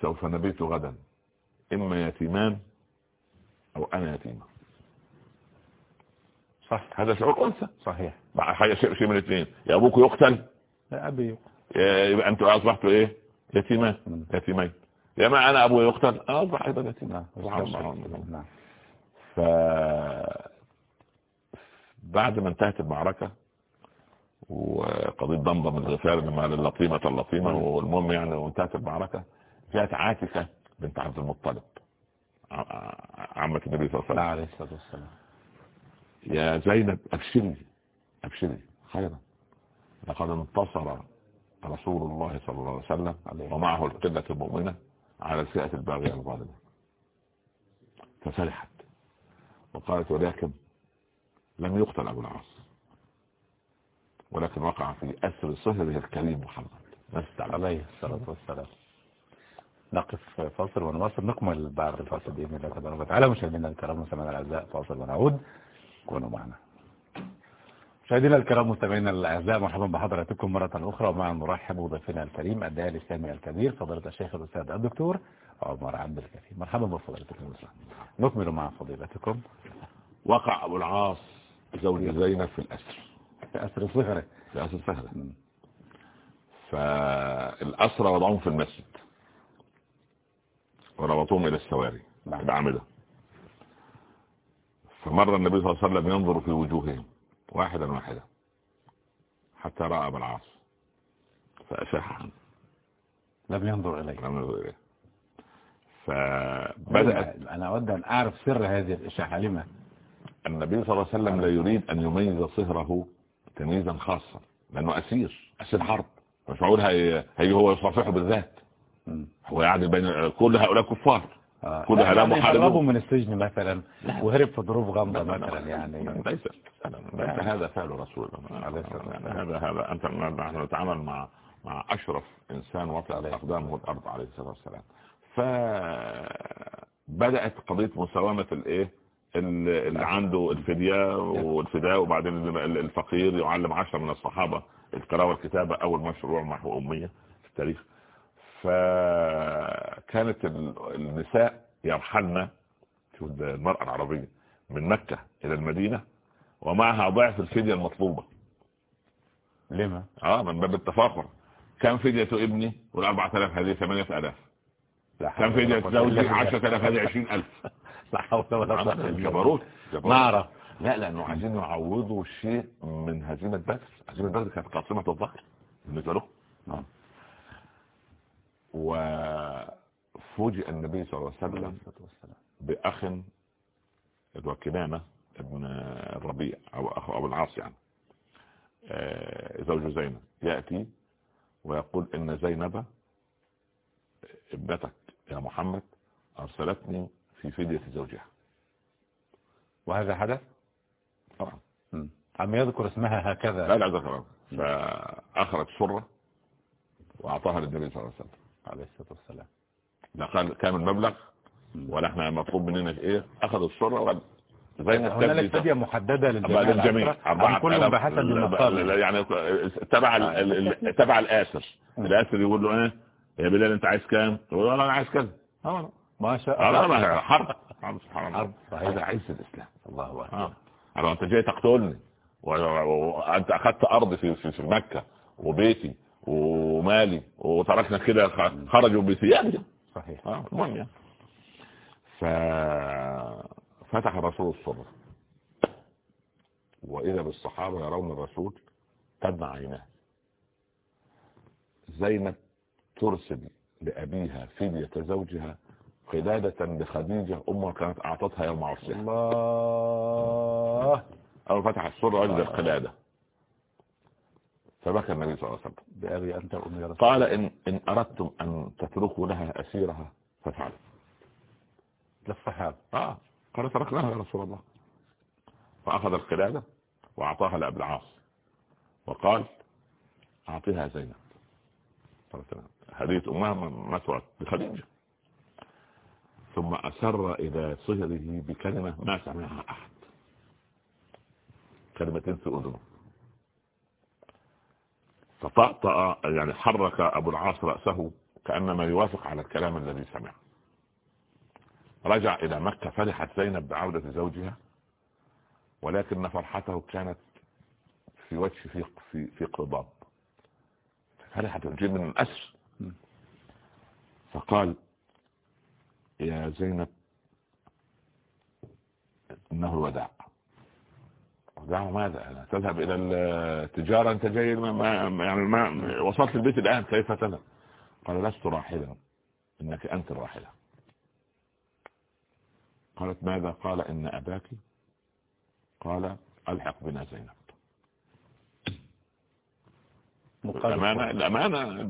سوف نبيت غدا. إما يتيمان أو أنا يتيمة صح هذا شعور أنثى. صحيح. حاجة شيء شيء من الاثنين. يا أبوك يقتل. لا أبي يا- يبقى أنتوا أصبحتوا إيه؟ يتيمان. مم. يتيمين. يا اما أنا أبوي يقتل. أنا أصبح أيضا يتيم نعم. الله. نعم. ف بعد ما انتهت المعركة وقضية ضمضم الغفار لما اللطيمة اللطيمة والمهم يعني وانتهت المعركة جاءت عاتكة بنت عبد المطلب. عمة النبي صلى الله عليه وسلم. عليه الصلاة والسلام. يا زينب أبشري أبشري خيرا. لقد انتصر رسول الله صلى الله عليه وسلم ومعه القلة المؤمنة على الفئة الباغية الظالمة ففرحت وقالت ولكن لم يقتل أبو العاص. ولكن وقع في أسر صهره الكريم محمد. نستعلم عليه الصلاة والسلام. نقف فاصل ونواصل نكمل بعد الفاصل بإذن الله تبارك وتعالى. مشاهدينا الكرام وسمعنا الأعزاء فاصل ونعود. كونوا معنا. مشاهدينا الكرام مستمعينا الأعزاء مرحبا بحضراتكم مرة أخرى. ومع نرحب بضيفنا الكريم الداعي الإسلامي الكبير فضيلة الشيخ الأستاذ الدكتور عمر عبد الكافي مرحبا بفضيلتكم نكمل مع فضيلتكم. وقع أبو العاص زوج زينب في الأسر. في أسر صغره في أسر صغره فالأسرى وضعهم في المسجد. وربطوهم إلى السواري الأعمدة فمر النبي صلى الله عليه وسلم ينظر في وجوههم واحدا واحدا حتى رأى أبا العاص فأشاح عنه. لم ينظر إليه. لم ينظر إليه. فبدأت أنا أود أن أعرف سر هذه الإشاحة. لما النبي صلى الله عليه وسلم لا يريد أن يميز صهره تمييزا خاصا لأنه أسير أسير حرب. مش معقول هي, هي هو يصافحه بالذات. هو يعني بين كل هؤلاء كفار. آه. كل هؤلاء محاربون. من السجن مثلا وهرب في ظروف غامضة مثلا يعني. ليس. ليس هذا فعل رسول الله. هذا هذا أنت نحن نتعامل مع مع أشرف إنسان وطئ أقدامه الأرض عليه الصلاة والسلام. فبدأت قضية مساومة الإيه؟ اللي عنده الفدية والفداء وبعدين الفقير يعلم عشر من الصحابة القراءة والكتابة أول مشروع محو أمية في التاريخ. فكانت النساء يرحلن المرأة العربية من مكة إلى المدينة ومعها ضعف الفدية المطلوبة. لما؟ آه من باب التفاخر. كم فدية ابني؟ والأربعة آلاف هذه ثمانية آلاف. كم فدية زوجي؟ عشرة آلاف هذه عشرين ألف. لا حول ولا قوة جبروت نعرف لا لأنه عايزين يعوضوا شيء من هزيمة بدر هزيمة بدر كانت قاصمة الظهر بالنسبة له. نعم. وفوجئ النبي صلى الله عليه وسلم بأخ وكنانة ابن الربيع أو أخو أبو العاص يعني. زوج زينب. يأتي ويقول إن زينب ابنتك يا محمد أرسلتني في فدية زوجها. وهذا حدث؟ طبعا. عم يذكر اسمها هكذا. لا لا ذكر. فأخرج سرة وأعطاها للنبي صلى الله عليه وسلم. عليه الصلاة والسلام. لا قال كام المبلغ ولا إحنا مطلوب مننا إيه؟ أخذ السرة وقال زينب هنالك فدية محددة للجميع أربعة كلهم بحسب المقام يعني تبع تبع الآسر الآسر يقول له إيه؟ يا بلال أنت عايز كام؟ يقول له أنا عايز كذا. ما شاء الله. حرب. حرب سبحان الله. هذا عز الإسلام. الله أكبر. آه. أنت جاي تقتلني. وانت أخذت ارض في في مكة وبيتي. ومالي وتركنا كده خرجوا بثيابهم صحيح. آه المهم يعني. ففتح الرسول الصبر وإذا بالصحابة يرون الرسول تدمع عيناه. زينب ترسل لأبيها فدية زوجها قلادة لخديجة أمها كانت أعطتها يوم عرسها الله. أول فتح السر وجد القلادة فبكى النبي صلى الله عليه وسلم. بأبي أنت قال إن, إن أردتم أن تتركوا لها أسيرها فافعلوا. للصحابة آه. قال تركناها يا رسول الله. فأخذ القلادة وأعطاها لأبي العاص. وقال أعطيها زينب. هدية أمها مسوعة بخديجة ثم أسر إلى صهره بكلمة ما سمعها أحد. كلمتين في أذنه. فطأطأ يعني حرك أبو العاص رأسه كأنما يوافق على الكلام الذي سمعه. رجع إلى مكة فرحت زينب بعودة زوجها ولكن فرحته كانت في وجه في في في قضاب فرحت الجيل من الأسر. فقال يا زينب إنه الوداع. وداع ماذا؟ تذهب إلى التجارة أنت جاي ما يعني ما وصلت البيت الآن كيف تذهب؟ قال لست راحلا إنك أنت الراحلة. قالت ماذا؟ قال إن أباك. قال ألحق بنا زينب. الأمانة الأمانة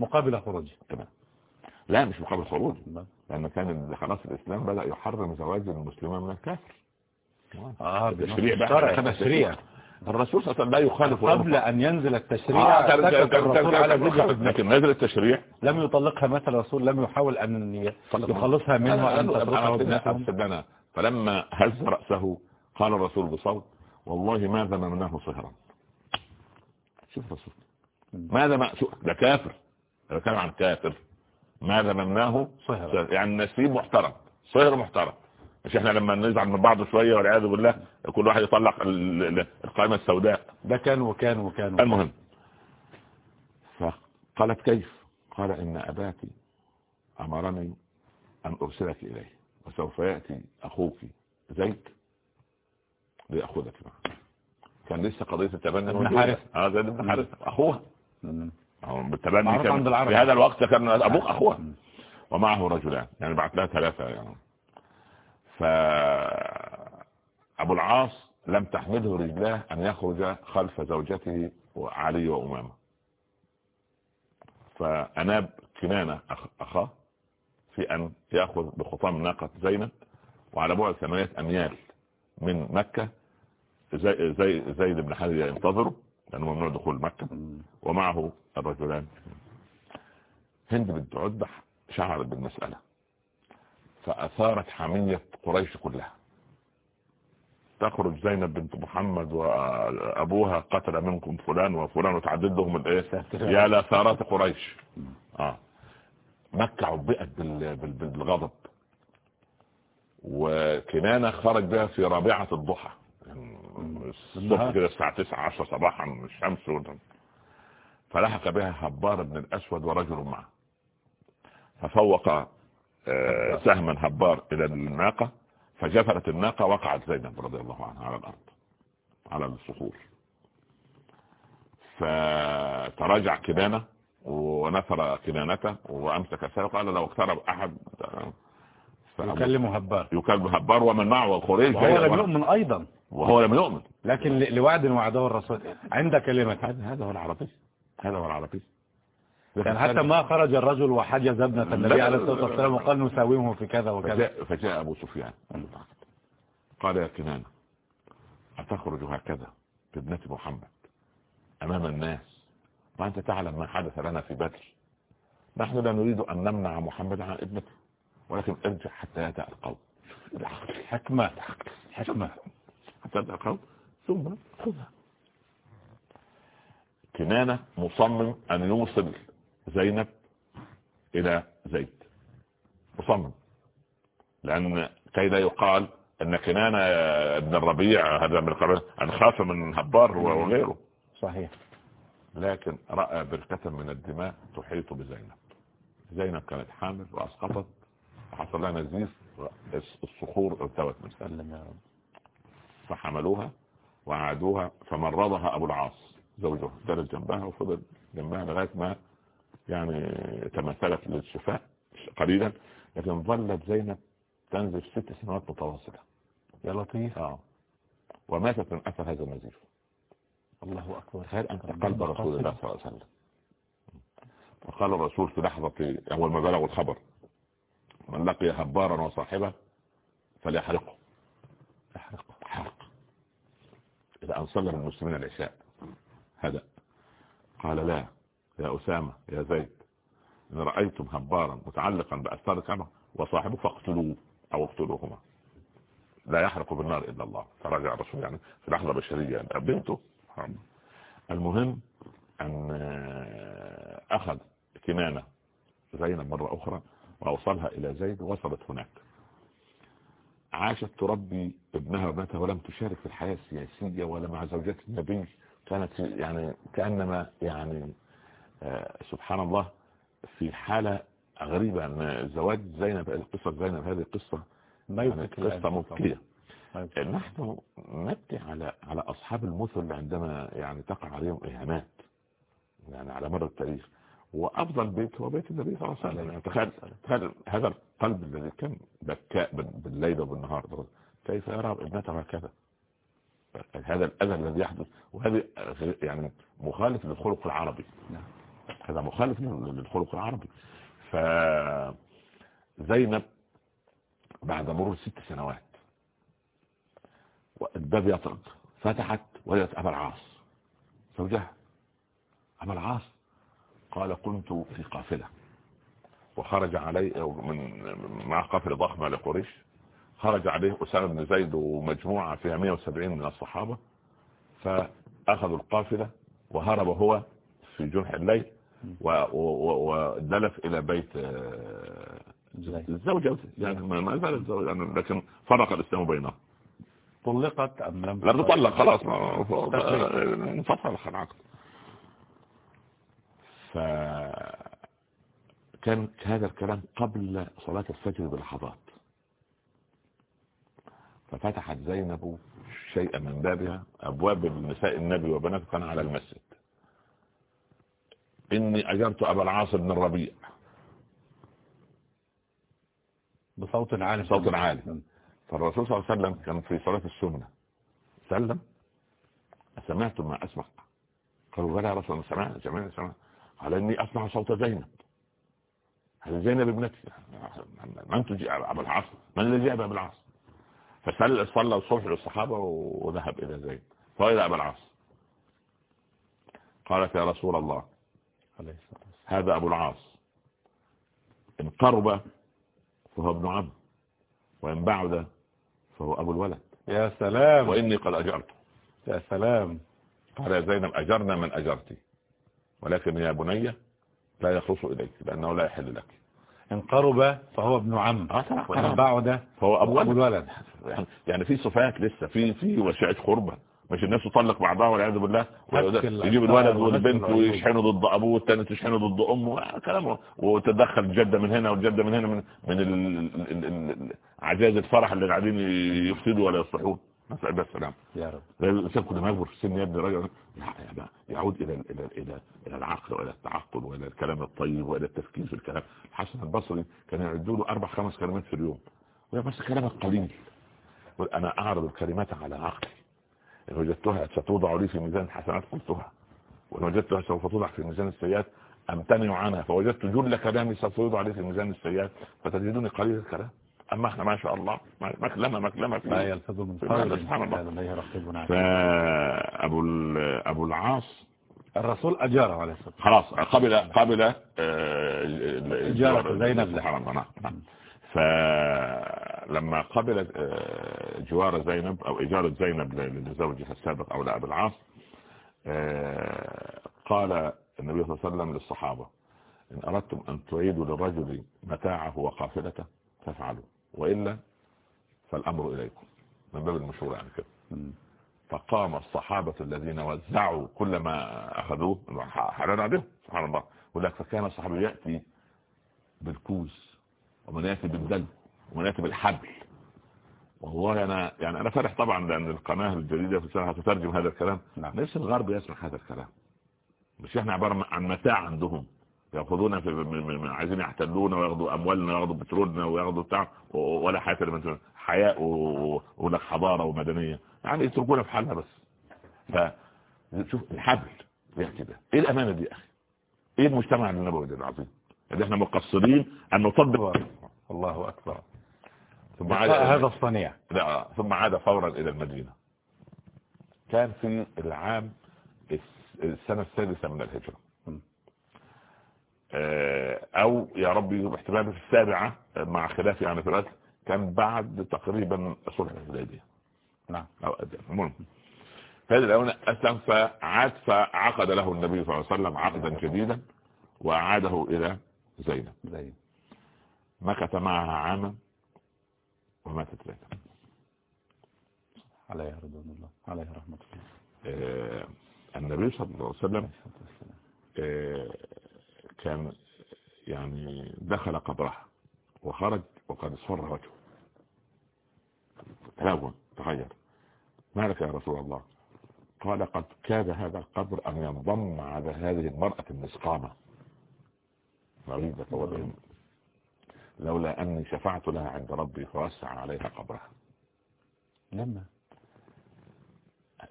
مقابل خروج. تمام. لا مش مقابل خروج. لأن كان خلاص الإسلام بدأ يحرم زواج المسلمين من الكافر. آه التشريع بقى تشريع الرسول. صلى الله عليه وسلم لا يخالف قبل أن ينزل التشريع آه لكن نزل التشريع. لم يطلقها مثلا الرسول لم يحاول أن يخلصها منه وأن تتركها فلما هز رأسه قال الرسول بصوت والله ما ذممناه صهرا. شوف الرسول. ماذا ما ده كافر. كان عن كافر. ما ذممناه صهرا. يعني نسيب محترم. صهر محترم. مش إحنا لما نزعل من بعض شوية والعياذ بالله كل واحد يطلق القائمة السوداء. ده كان وكان وكان, وكان. المهم. فقالت كيف؟ قال إن اباك أمرني أن أرسلك إليه وسوف يأتي أخوك زيد ليأخذك معه كان لسه قضية التبني ابن حارث. آه زيد بن حارث. اخوها بالتبني كان في هذا الوقت كان أبوك اخوها ومعه رجلان. يعني بعت لها ثلاثة يعني. فأبو العاص لم تحمده رجلاه أن يخرج خلف زوجته علي وأمامة. فأناب كنانة أخاه في أن يأخذ بخطام ناقة زينب وعلى بعد ثمانية أميال من مكة. زي زي زيد بن حارثة ينتظره لأنه ممنوع دخول مكة. ومعه الرجلان. هند بنت عتبة شعرت بالمسألة. فأثارت حمية قريش كلها. تخرج زينب بنت محمد وأبوها قتل منكم فلان وفلان وتعددهم الايه يا لا ثارات قريش. آه. مكة عبئت بالغضب. وكنانة خرج بها في رابعة الضحى. الصبح كده الساعة 9 10 صباحا الشمس فلحق بها هبار بن الأسود ورجل معه. ففوق سهما هبار إلى الناقة فجفرت الناقة وقعت زينب رضي الله عنها على الأرض على الصخور. فتراجع كنانة ونثر كنانته وأمسك سيف قال لو اقترب أحد يكلم هبار. يكلم هبار ومن معه الخريج. وهو لم يؤمن أيضا. وهو لم يؤمن. لكن لوعد وعده الرسول. عند كلمة. هذا هو العربي. هذا هو العربي. يعني حتى ما خرج الرجل وحجز ابنة النبي عليه الصلاة والسلام وقال نساومه في كذا وكذا. فجاء, فجاء أبو سفيان قال يا كنانة أتخرج هكذا بابنة محمد أمام الناس؟ وأنت تعلم ما حدث لنا في بدر. نحن لا نريد أن نمنع محمد عن ابنته ولكن ارجع حتى يأتي القوم حكمة. حكمة. حتى يأتي القوم ثم خذها كنانة مصمم أن يوصل زينب إلى زيد. مصمم لأن كي لا يقال أن كنانة ابن الربيع هذا من القرن أن خاف من هبار وغيره. صحيح. لكن رأى بركة من الدماء تحيط بزينب. زينب كانت حامل وأسقطت وحصل لها نزيف الصخور ارتوت من سلم فحملوها وعادوها فمرضها أبو العاص زوجها. جلس جنبها وفضل جنبها لغاية ما يعني تمثلت للشفاء قليلا لكن ظلت زينب تنزل ست سنوات متواصلة. يا لطيف. آه. وماتت من أثر هذا النزيف الله أكبر. تخيل أنت قلب رسول الله صلى الله عليه وسلم. فقال الرسول في لحظة أول ما بلغوا الخبر من لقي هبارا وصاحبه فليحرقه. يحرقه. حرق. إذا ان صلى المسلمين العشاء. هذا. قال لا. يا أسامة يا زيد. إن رأيتم هبارا متعلقا بأثار الكعبة وصاحبه فاقتلوه أو اقتلوهما. لا يحرق بالنار إلا الله. فرجع الرسول يعني في لحظة بشرية. يعني بنته المهم أن أخذ كنانة زينب مرة أخرى وأوصلها إلى زيد وصلت هناك. عاشت تربي ابنها وابنتها ولم تشارك في الحياة السياسية ولا مع زوجات النبي. كانت يعني كأنما يعني آه، سبحان الله في حالة غريبة أن زواج زينب القصة زينب هذه قصة ما يعني قصة مبكية. نحن نبكي على على أصحاب المثل عندما يعني تقع عليهم إهانات يعني على مر التاريخ. وأفضل بيت هو بيت النبي صلى الله عليه وسلم. يعني تخيل تخيل هذا القلب الذي كان بكاء بالليل وبالنهار. كيف يرى ابنته هكذا؟ هذا الأذى الذي يحدث. وهذا يعني مخالف للخلق العربي. نعم. هذا مخالف للخلق العربي. فزينب بعد مرور ست سنوات والباب يطرق فتحت وجدت أبا العاص. زوجها أبا العاص قال كنت في قافلة. وخرج علي من مع قافلة ضخمة لقريش. خرج عليه أسامة بن زيد ومجموعة فيها 170 من الصحابة فأخذوا القافلة وهرب هو في جنح الليل. ودلف إلى بيت آه، الزوجة يعني ما زال الزوجة يعني لكن فرق الإسلام بينهم طلقت أم لم لم تطلق؟ خلاص انفصل العقد فكان هذا الكلام قبل صلاة الفجر بلحظات. ففتحت زينب شيئا من بابها أبواب النساء النبي وبناته كان على المسجد. إني أجرت أبا العاص بن الربيع بصوت عالي. صوت عالي. فالرسول صلى الله عليه وسلم كان في صلاة السنة. سلم. سمعت ما أسمع. قالوا بلى يا رسول الله سمعنا سمعنا سمعنا قال إني أسمع صوت زينب. هذه زينب ابنتي. من تجي أبو العاص من الذي جاء أبو العاص فصلى صلى الصبح للصحابة وذهب إلى زينب. فإلى أبو العاص قالت يا رسول الله هذا أبو العاص. إن قرب فهو ابن عم وإن بعد فهو أبو الولد. يا سلام. وإني قد أجرته يا سلام. قال يا زينب أجرنا من أجرتي ولكن يا بني لا يخلص إليك لأنه لا يحل لك. إن قرب فهو ابن عم آه وإن بعد فهو أبو, أبو الولد. يعني في صفات لسه في في وشعة قربة. مش الناس تطلق بعضها والعياذ بالله. يجيب الولد والبنت ويشحنوا ضد أبوه والثاني تشحنه ضد أمه. كلامه وتدخل الجده من هنا والجده من هنا من من عجائز الفرح اللي قاعدين يفسدوا ولا يصلحون نسال الله السلام يا رب. الإنسان كل ما يكبر في السن يبني رجل يعود إلى إلى إلى إلى العقل وإلى التعقل وإلى الكلام الطيب وإلى التفكير في الكلام. الحسن البصري كان يعدوا له أربع خمس كلمات في اليوم. وهي بس كلام قليل. أنا أعرض الكلمات على عقلي. إن وجدتها ستوضع لي في ميزان الحسنات قلتها. وإن وجدتها سوف توضع في ميزان السيئات أمتنع عنها. فوجدت جل كلامي سوف يوضع لي في ميزان السيئات. فتجدوني قليل الكلام. أما إحنا ما شاء الله مكلمة مكلمة لا يلفظ من قول سبحان الله. فأبو أبو العاص. الرسول أجاره عليه الصلاة خلاص قبل قبل آه، إجارة زينب سبحان الله نعم, نعم. فلما قبلت آه، جوار زينب أو اجارة زينب لزوجها السابق أو لأبي العاص آه، قال النبي صلى الله عليه وسلم للصحابة إن أردتم أن تعيدوا للرجل متاعه وقافلته فافعلوا وإلا فالأمر إليكم. من باب المشهور يعني كده. فقام الصحابة الذين وزعوا كل ما أخذوه حرنا عليهم سبحان الله. ولك فكان الصحابي يأتي بالكوز ومن يأتي بالدلو ومن ياتي بالحبل والله أنا يعني أنا فرح طبعا لأن القناة الجديدة في السنة هتترجم هذا الكلام. نعم. نفس الغرب يسمع هذا الكلام. مش إحنا عبارة عن متاع عندهم. يأخذونا في عايزين يحتلونا وياخذوا أموالنا وياخذوا بترولنا وياخذوا بتاع ولا حياة لمن حياء ولك حضارة ومدنية. يعني يتركونا في حالها بس. ف شوف الحبل يحكي ده. إيه الأمانة دي يا أخي؟ إيه المجتمع النبوي العظيم؟ اللي إحنا مقصرين أن نطبق الله أكبر. ثم عاد هذا الصنيع. لا ثم عاد فورا إلى المدينة. كان في العام السنة السادسة من الهجرة. آه، أو يا ربي احتمال في السابعة مع خلاف يعني في الوقت كان بعد تقريبا صلح الحديبية. نعم. المهم. هذه الأونة أسلم فعاد فعقد له النبي صلى الله عليه وسلم عقدا جديدا وأعاده إلى زينب. زينب. مكث معها عاما. وماتت ليلة عليه رضوان الله. عليه رحمة الله. آه النبي صلى الله عليه وسلم آه كان يعني دخل قبرها وخرج وقد اصفر وجهه. تلون تغير. ما لك يا رسول الله؟ قال قد كاد هذا القبر أن ينضم على هذه المرأة المسقامة. مريضة وضع لولا أني شفعت لها عند ربي فوسع عليها قبرها. لما؟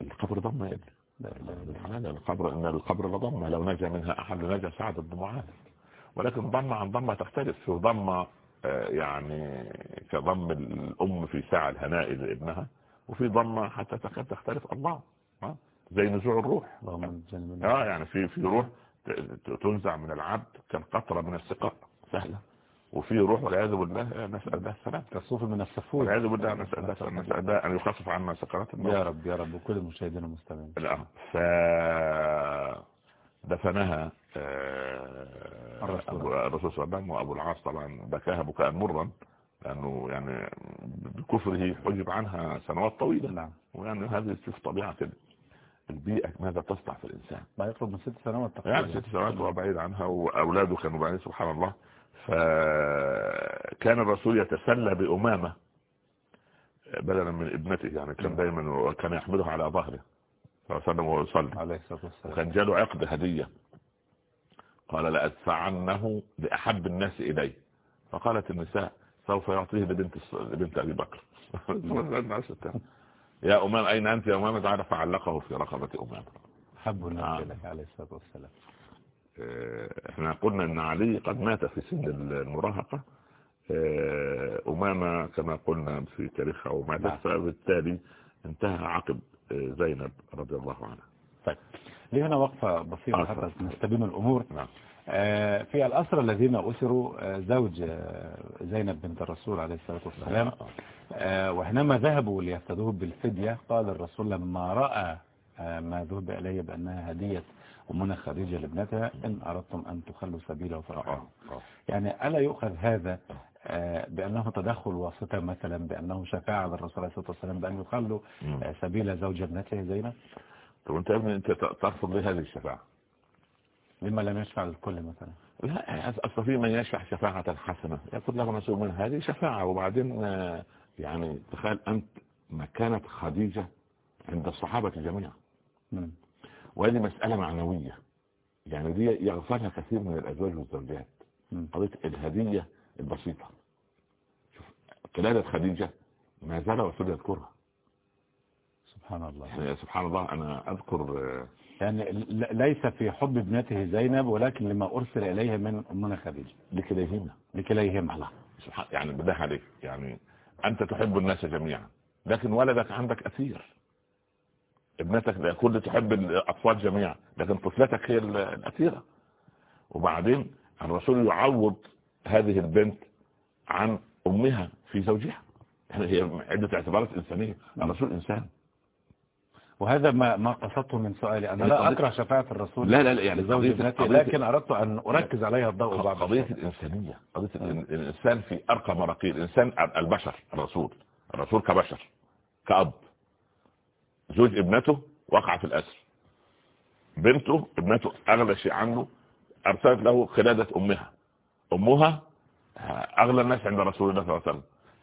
القبر ضم يا ابني. القبر إن القبر لضم لو نجا منها أحد نجا سعد بن معاذ. ولكن ضم عن ضمة تختلف. في ضمة آه، يعني كضم الأم في ساعة الهناء لابنها وفي ضمة حتى تكاد تختلف الله زي نزوع الروح. آه يعني في في روح تنزع من العبد كالقطرة من السقاء. سهلة. وفي روح والعياذ بالله نسأل الله السلام كالصوف من السفور والعياذ بالله نسأل الله نسأل الله أن يخفف عنا سكرات الموت. يا رب يا رب. وكل المشاهدين المستمعين. لا ف دفنها آه، الرسول. صلى الله عليه وسلم وأبو العاص طبعا بكاها بكاء مرا لأنه يعني بكفره حجب عنها سنوات طويلة. نعم. ويعني هذه تشوف طبيعة البيئة ماذا تصنع في الإنسان؟ ما يطلب من ست سنوات تقريبا. يعني ست سنوات هو بعيد عنها وأولاده كانوا بعيد سبحان الله. فكان الرسول يتسلى بأمامة بدلا من ابنته يعني كان نعم. دايما وكان يحملها على ظهره صلى الله عليه وسلم ويصلي. عليه الصلاة والسلام. وكان جاله عقد هدية. قال لأدفعنه لأحب الناس إلي. فقالت النساء سوف يعطيه لبنت لبنت أبي بكر. يا أمام أين أنت يا أمام؟ تعالى فعلقه في رقبة أمام. حب الناس آه. لك عليه الصلاة والسلام. إحنا قلنا ان علي قد مات في سن المراهقة. آه، أمامة كما قلنا في تاريخها وماتت نعم. فبالتالي انتهى عقب زينب رضي الله عنها. طيب لي هنا وقفة بسيطة حتى نستبين الأمور. نعم. في الأسرى الذين أسروا زوج زينب بنت الرسول عليه الصلاة والسلام. وحينما ذهبوا ليفتدوه بالفدية. قال الرسول لما رأى ما ذهب إليه بأنها هدية أمنا خديجة لابنتها إن أردتم أن تخلوا سبيله فرحاه يعني ألا يؤخذ هذا بأنه تدخل واسطة مثلا بأنه شفاعة للرسول عليه الصلاة والسلام بأن يخلوا سبيل زوج ابنته زينب؟ طب أنت يا ابني أنت ترفض ليه هذه الشفاعة؟ لما لم يشفع للكل مثلا. لا اصل في من يشفع شفاعة حسنة يقول له مسؤول من هذه شفاعة؟ وبعدين يعني تخيل أنت مكانة خديجة عند الصحابة جميعا. وهذه مسألة معنوية. يعني دي يغفلها كثير من الأزواج والزوجات. قضية الهدية البسيطة. شوف قلادة خديجة ما زال رسول يذكرها. سبحان الله. يعني سبحان الله أنا أذكر يعني ليس في حب ابنته زينب ولكن لما أرسل إليها من أمنا خديجة. لكليهما. لكليهما. الله. سبحان يعني بالله عليك يعني أنت تحب الناس جميعا. لكن ولدك عندك أثير ابنتك كل تحب الأطفال جميعا لكن طفلتك هي الأثيرة وبعدين الرسول يعوض هذه البنت عن أمها في زوجها. يعني هي عدة اعتبارات إنسانية. الرسول إنسان. وهذا ما ما قصدته من سؤالي. أنا لا أكره شفاعة الرسول لا لا لا يعني زوج ابنتي لكن أردت أن أركز عليها الضوء بعض قضية الإنسانية. قضية الإنسان في أرقى مراقي الإنسان البشر الرسول. الرسول كبشر كأب. زوج ابنته وقع في الأسر. بنته ابنته أغلى شيء عنه أرسلت له خلادة أمها. أمها أغلى الناس عند رسول الله صلى الله عليه وسلم.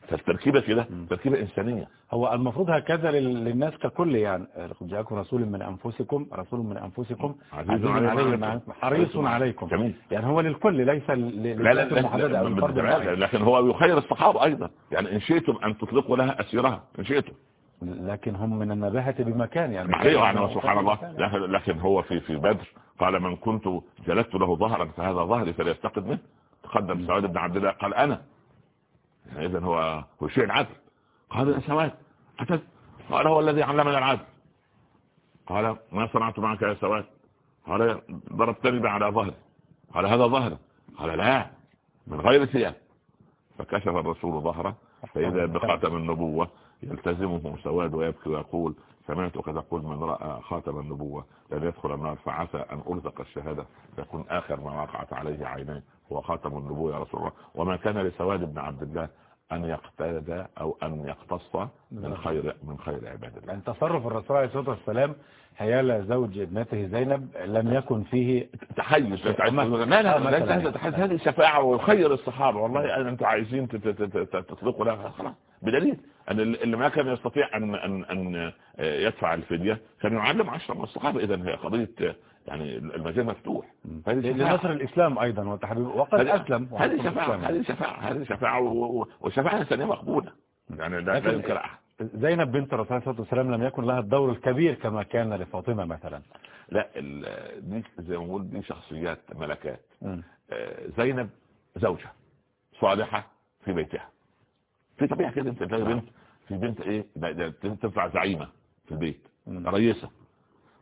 فالتركيبة كده تركيبة إنسانية. هو المفروض هكذا للناس ككل يعني. لقد جاءكم رسول من أنفسكم رسول من أنفسكم عزيز عليه حريص عليكم. جميل. يعني هو للكل ليس لا لا, لا, لكن هو يخير الصحابة أيضا. يعني إن شئتم أن تطلقوا لها أسيرها إن شئتم. لكن هم من النباهة بمكان يعني أيوه يعني سبحان الله؟ لكن هو في في بدر قال من كنت جلدت له ظهرا فهذا ظهري فليستقد منه. تقدم سعود بن عبد الله قال أنا. يعني اذا هو هو شيء العدل قال يا سواد أتت؟ قال هو الذي علمنا العدل قال ما صنعت معك يا سواد؟ قال ضربتني على ظهري. قال هذا ظهري. قال لا من غير ثياب. فكشف الرسول ظهره فإذا بخاتم النبوة يلتزمه سواد ويبكي ويقول سمعتك تقول من رأى خاتم النبوة لن يدخل النار فعسى أن أرزق الشهادة يكون آخر ما وقعت عليه عينيه هو خاتم النبوة يا رسول الله. وما كان لسواد بن عبد الله أن يقتدى أو أن يقتص من خير من خير عباد الله. يعني تصرف الرسول عليه الصلاة والسلام حيال زوج ابنته زينب لم يكن فيه تحيز. لا لا لا هذه شفاعة وخير الصحابة. والله أنتم عايزين تطلقوا لها. خلاص. بدليل. أن اللي ما كان يستطيع ان ان أن يدفع الفدية كان يعلم عشرة من الصحابة. اذا هي قضية يعني المجال مفتوح. لنصر الإسلام أيضا وتحبيب وقد أسلم هذه شفاعة هذه شفاعة هذه شفاعة والشفاعه الانسانيه مقبولة. يعني لا يمكن احد زينب بنت الرسول صلى الله عليه وسلم لم يكن لها الدور الكبير كما كان لفاطمة مثلا. لا دي زي ما بقول دي شخصيات ملكات. زينب زوجة صالحة في بيتها. في طبيعة كده انت تلاقي بنت في بنت إيه تنفع زعيمة في البيت رئيسة.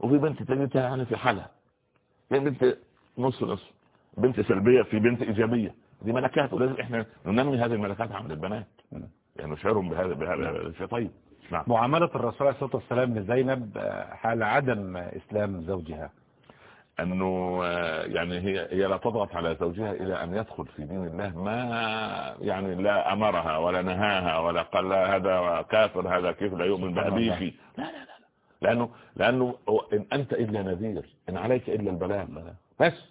وفي بنت تجدها يعني في حالها. في بنت نص نص. بنت سلبية في بنت إيجابية. دي ملكات ولازم إحنا ننمي هذه الملكات عمل البنات. يعني نشعرهم بهذا بهذا شيء طيب. نعم. معاملة الرسول عليه الصلاة والسلام لزينب حال عدم إسلام زوجها. أنه يعني هي هي لا تضغط على زوجها إلى أن يدخل في دين الله ما يعني لا أمرها ولا نهاها ولا قال لا هذا كافر هذا كيف لا يؤمن بأبيه لا لا لا لأنه لأنه إن أنت إلا نذير إن عليك إلا البلاغ. بس.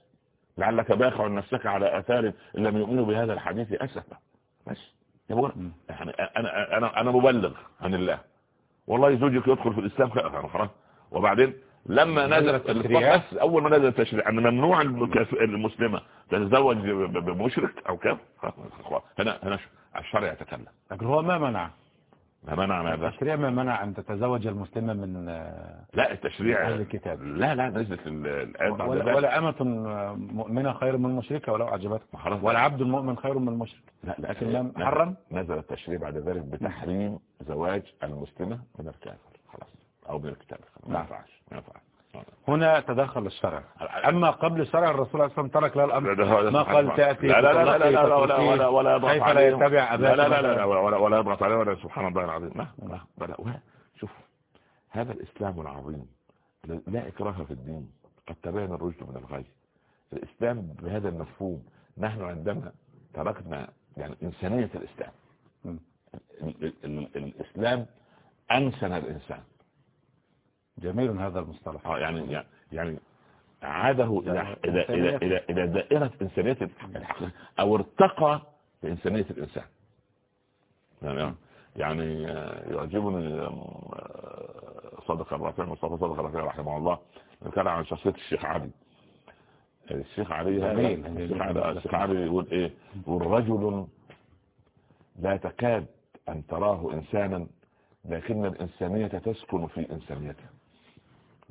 لعلك باخع نفسك على آثار إن لم يؤمنوا بهذا الحديث اسفا بس. يعني أنا أنا أنا مبلغ عن الله. والله زوجك يدخل في الإسلام خلاص وبعدين لما نزلت التشريعات أول ما نزل التشريع ان ممنوع المسلمة تتزوج بمشرك أو كافر هنا هنا الشرع يتكلم. لكن هو ما منع. ما منع ماذا؟ التشريع ما منع أن تتزوج المسلمة من لا التشريع أهل الكتاب. لا لا نزلت الايه ولا, ولا أمة مؤمنة خير من مشركة ولو أعجبتك. ولا عبد مؤمن خير من مشرك. لا لكن لم حرم. نزل التشريع بعد ذلك بتحريم زواج المسلمة من الكافر. خلاص. أو من الكتاب. ما ما ينفعش. هنا تدخل الشرع. أما قبل الشرع الرسول صلى الله عليه وسلم ترك له الأمر ما قال تأتي لا لا لا لا لا ولا ولا ولا يضغط كيف لا يتبع لا لا لا لا ولا ولا يضغط عليه ولا سبحان الله العظيم. لا لا شوف هذا الإسلام العظيم لا إكراه في الدين. قد تبين الرشد من الغي. الإسلام بهذا المفهوم. نحن عندما تركنا يعني إنسانية الإسلام. الإسلام أنسن الإنسان. جميل هذا المصطلح. آه يعني يعني عاده إلى إلى إلى إلى, إلى دائرة إنسانية الحقيقة أو ارتقى بانسانيه الإنسان. يعني يعني يعجبني صدق الرافع مصطفى صدق الرافع رحمه الله كان عن شخصية الشيخ علي. الشيخ علي هذا الشيخ علي يقول إيه؟ يقول رجل لا تكاد أن تراه إنسانا لكن الإنسانية تسكن في إنسانيته.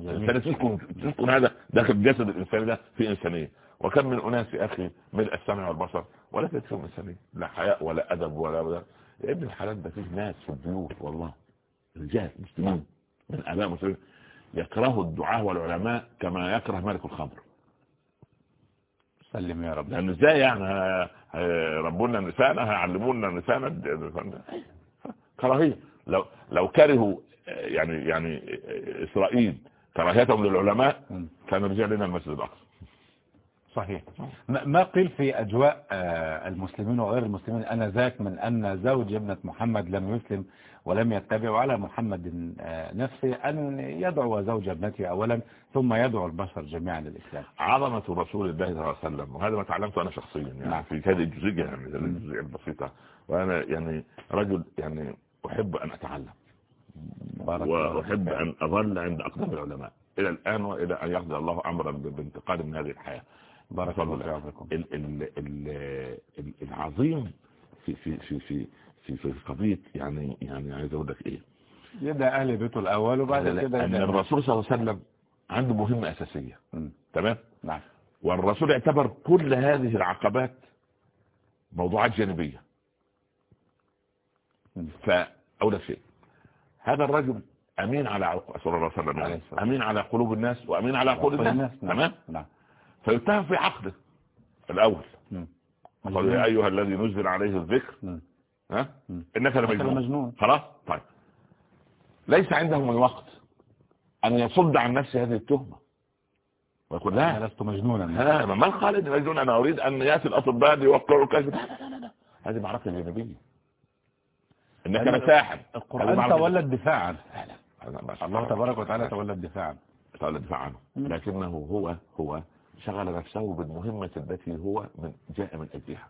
الإنسان تسكن تسكن هذا داخل جسد الإنسان ده في إنسانية. وكم من أناس يا أخي ملء السمع والبصر ولا تكفيهم إنسانية. لا حياء ولا أدب ولا ولا. يا ابن الحلال ده فيه ناس في البيوت والله. رجال مسلمين. من آباء مسلمين يكره الدعاة والعلماء كما يكره ملك الخمر. سلم يا رب. لأنه إزاي يعني؟ ربنا نسانا هيعلمونا نسانا. كراهية. لو لو كرهوا يعني يعني إسرائيل كراهيتهم للعلماء كان رجع لنا المسجد الأقصى. صحيح. ما قيل في أجواء المسلمين وغير المسلمين؟ أنا ذاك من أن زوج ابنة محمد لم يسلم ولم يتبع على محمد نفسه أن يدعو زوج ابنته أولا ثم يدعو البشر جميعا للإسلام. عظمة رسول الله صلى الله عليه وسلم وهذا ما تعلمته أنا شخصيا يعني نعم. في هذه الجزئية يعني الجزئية البسيطة. وأنا يعني رجل يعني أحب أن أتعلم. وأحب أن أظل عند أقدم العلماء إلى الآن وإلى أن يقضي الله أمرا بانتقال من هذه الحياة. بارك الله فيكم. العظيم في في في في في في قضية يعني يعني عايز أقول لك إيه. يبدأ أهل بيته الأول وبعد كده أن الرسول صلى الله عليه وسلم عنده مهمة أساسية. تمام؟ نعم. والرسول اعتبر كل هذه العقبات موضوعات جانبية. فأول شيء. هذا الرجل أمين على صلى الله عليه وسلم أمين على قلوب الناس وأمين على عقول الناس. تمام؟ نعم. فيتهم في عقده الأول. قال يا أيها الذي نزل عليه الذكر. ها؟ إنك لمجنون. خلاص؟ طيب. ليس عندهم الوقت أن يصد عن نفسه هذه التهمة. ويقول لا. لست مجنونا. لا من قال اني مجنون أنا أريد أن يأتي الأطباء ليوقعوا لا لا لا لا. هذه معركة جانبية. إنك مساحب القرآن تولى الدفاع عنه. الله تبارك وتعالى تولى الدفاع عنه. تولى الدفاع عنه. لكنه هو هو شغل نفسه بالمهمة التي هو من جاء من أجلها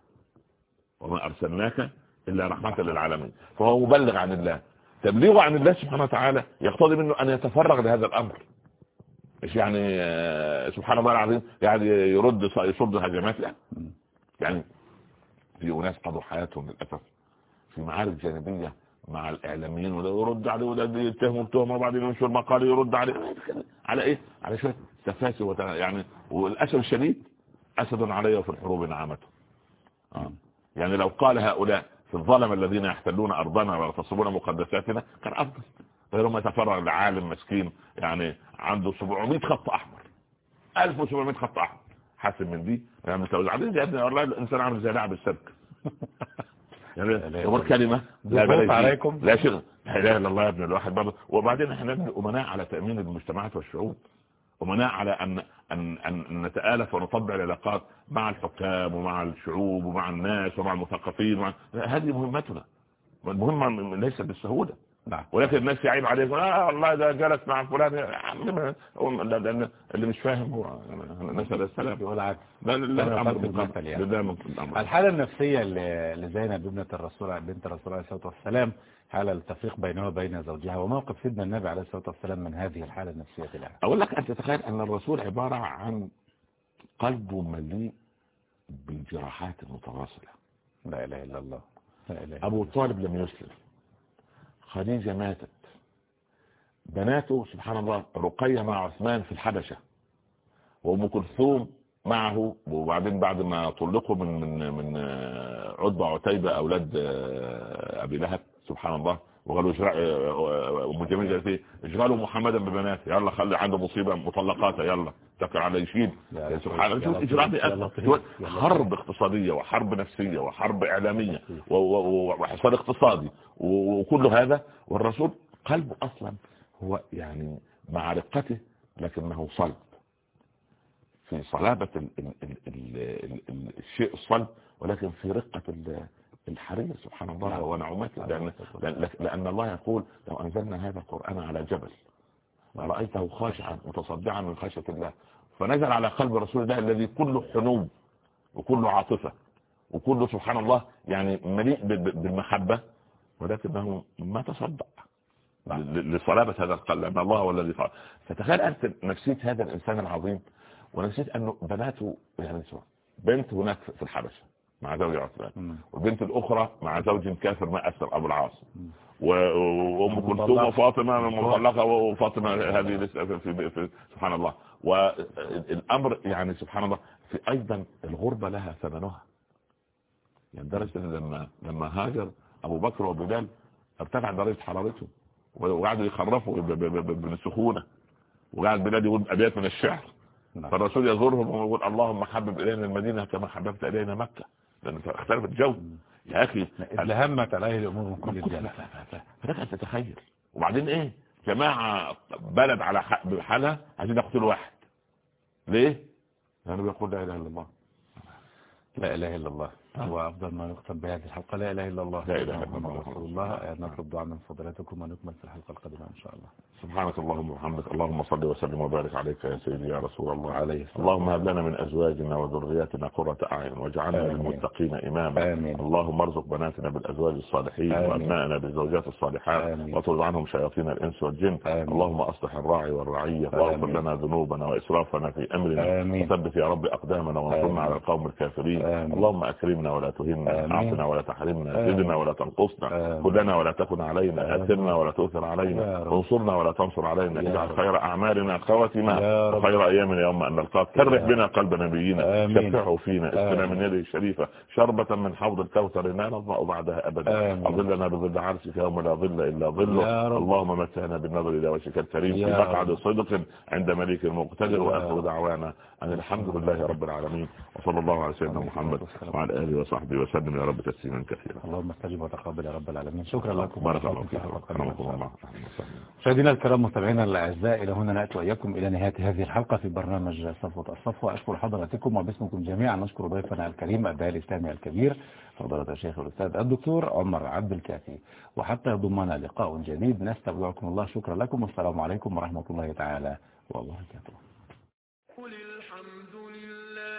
وما أرسلناك إلا رحمة للعالمين. فهو مبلغ عن الله. تبليغه عن الله سبحانه وتعالى يقتضي منه أن يتفرغ لهذا الأمر. مش يعني؟ آه، سبحان الله العظيم. يعني يرد يصد هجمات لا يعني في أناس قضوا حياتهم للأسف. في معارك جانبية مع الإعلاميين وده يرد عليه وده يتهموا بتهمه وبعدين ينشر مقال يرد عليه. على إيه؟ على شوية تفاسي يعني والأسف الشديد أسد علي وفي الحروب نعمته. آه. يعني لو قال هؤلاء في الظلم الذين يحتلون أرضنا ويغتصبون مقدساتنا كان أفضل. غير ما يتفرغ لعالم مسكين يعني عنده 700 خط أحمر. 1700 خط أحمر. حاسب من دي. يعني عايزين يا ابني والله الإنسان عامل زي لاعب السبك يعني يقول كلمة لا عليكم. لا شغل لا إله إلا الله يا ابن الواحد. برضه وبعدين إحنا أمناء على تأمين المجتمعات والشعوب. أمناء على ان ان أن نتآلف ونطبع العلاقات مع الحكام ومع الشعوب ومع الناس ومع المثقفين ومع... هذه مهمتنا. المهمة ليست بالسهولة. نعم. ولكن الناس يعيب عليك آه والله ده جلس مع فلان لأن اللي مش فاهم هو نسال السلام. والعكس الحالة النفسية لزينب ابنة الرسول بنت الرسول عليه الصلاة والسلام حالة التفريق بينها وبين زوجها وموقف سيدنا النبي عليه الصلاة والسلام من هذه الحالة النفسية لها؟ أقول لك أنت تتخيل أن الرسول عبارة عن قلبه مليء بالجراحات المتواصلة. لا إله إلا الله. لا إله أبو طالب لم يسلم. خديجة ماتت. بناته سبحان الله رقية مع عثمان في الحبشة وأم كلثوم معه وبعدين بعد ما طلقوا من من من عتبة عتيبة أولاد أبي لهب سبحان الله وقالوا ام جميل قالت إيه اشغلوا محمدا ببنات يلا خلي عنده مصيبة مطلقاته. يلا. تكر على يشيد سبحان الله. إجراءات حرب اقتصادية وحرب نفسية وحرب إعلامية وحصار اقتصادي. وكل هذا والرسول قلبه أصلا هو يعني مع رقته لكنه صلب. في صلابة الشيء الصلب ولكن في رقة الحرية سبحان الله نعم. ونعمته. لأن, لأن الله يقول لو أنزلنا هذا القرآن على جبل ورأيته خاشعا متصدعا من خشية الله. فنزل على قلب رسول الله الذي كله حنوب وكله عاطفة وكله سبحان الله يعني مليء بالمحبة ولكنه ما تصدع نعم. لصلابة هذا القلب لأن الله هو الذي فعل فتخيل أنت نفسية هذا الإنسان العظيم ونفسية أنه بناته يعني بنت هناك في الحبشة. مع زوج عثمان. والبنت الأخرى مع زوج كافر ما اسر أبو العاص. وأم كلثوم وفاطمة مطلقة وفاطمة هذه لسه في, في سبحان الله. والامر يعني سبحان الله في أيضا الغربة لها ثمنها. يعني درجة لما لما هاجر أبو بكر وبلال ارتفع درجة حرارتهم وقعدوا يخرفوا بالسخونه وقعد بلال يقول أبيات من الشعر. نعم. فالرسول يزورهم ويقول اللهم حبب إلينا المدينة كما حببت إلينا مكة. لأن اختلف الجو يا أخي اللي همت عليه الأمور من كل الجنة فلك أن تتخيل. وبعدين إيه؟ جماعة بلد على حالها عايزين يقتلوا واحد. ليه؟ لأنه بيقول لا إله إلا الله. لا إله إلا الله. هو أفضل ما يختم بهذه الحلقة. لا إله إلا الله لا إله إلا الله رسول الله نطلب دعاء من فضلاتكم ونكمل في الحلقة القادمة إن شاء الله. سبحانك اللهم وبحمدك. اللهم صل وسلم وبارك عليك يا سيدي يا رسول الله. عليه اللهم هب لنا من أزواجنا وذرياتنا قرة أعين واجعلنا للمتقين إماما. آمين. اللهم ارزق بناتنا بالأزواج الصالحين وأبنائنا بالزوجات الصالحات واطرد عنهم شياطين الإنس والجن. آمين. اللهم أصلح الراعي والرعية واغفر لنا ذنوبنا وإسرافنا في أمرنا. وثبت يا رب أقدامنا وانصرنا على القوم الكافرين. اللهم أكرمنا ولا تهنا اعطنا ولا تحرمنا زدنا ولا تنقصنا خذنا ولا تكن علينا أثرنا ولا تؤثر علينا انصرنا ولا تنصر علينا اجعل خير أعمالنا خواتنا وخير أيامنا يوم ان نلقاك فرح بنا قلب نبينا شفعه فينا اسقنا من يده الشريفة شربة من حوض الكوثر لا نظمأ بعدها أبدا. أظلنا بظل عرشك يوم لا ظل إلا ظله. اللهم متعنا بالنظر إلى وجهك الكريم في مقعد صدق عند مليك المقتدر واخر دعوانا أن الحمد لله رب العالمين وصلى الله على سيدنا محمد وعلى آله وصحبه وسلم. يا رب تسليما كثيرا. اللهم استجب وتقبل يا رب العالمين. شكرا لكم. بارك الله فيكم. مشاهدينا الكرام متابعينا الأعزاء إلى هنا نأتي وإياكم إلى نهاية هذه الحلقة في برنامج صفوة الصفوه أشكر حضراتكم وباسمكم جميعا. نشكر ضيفنا الكريم الداعي الإسلامي الكبير فضيلة الشيخ الأستاذ الدكتور عمر عبد الكافي. وحتى يضمنا لقاء جديد نستودعكم الله. شكرا لكم. والسلام عليكم ورحمة الله تعالى وبركاته.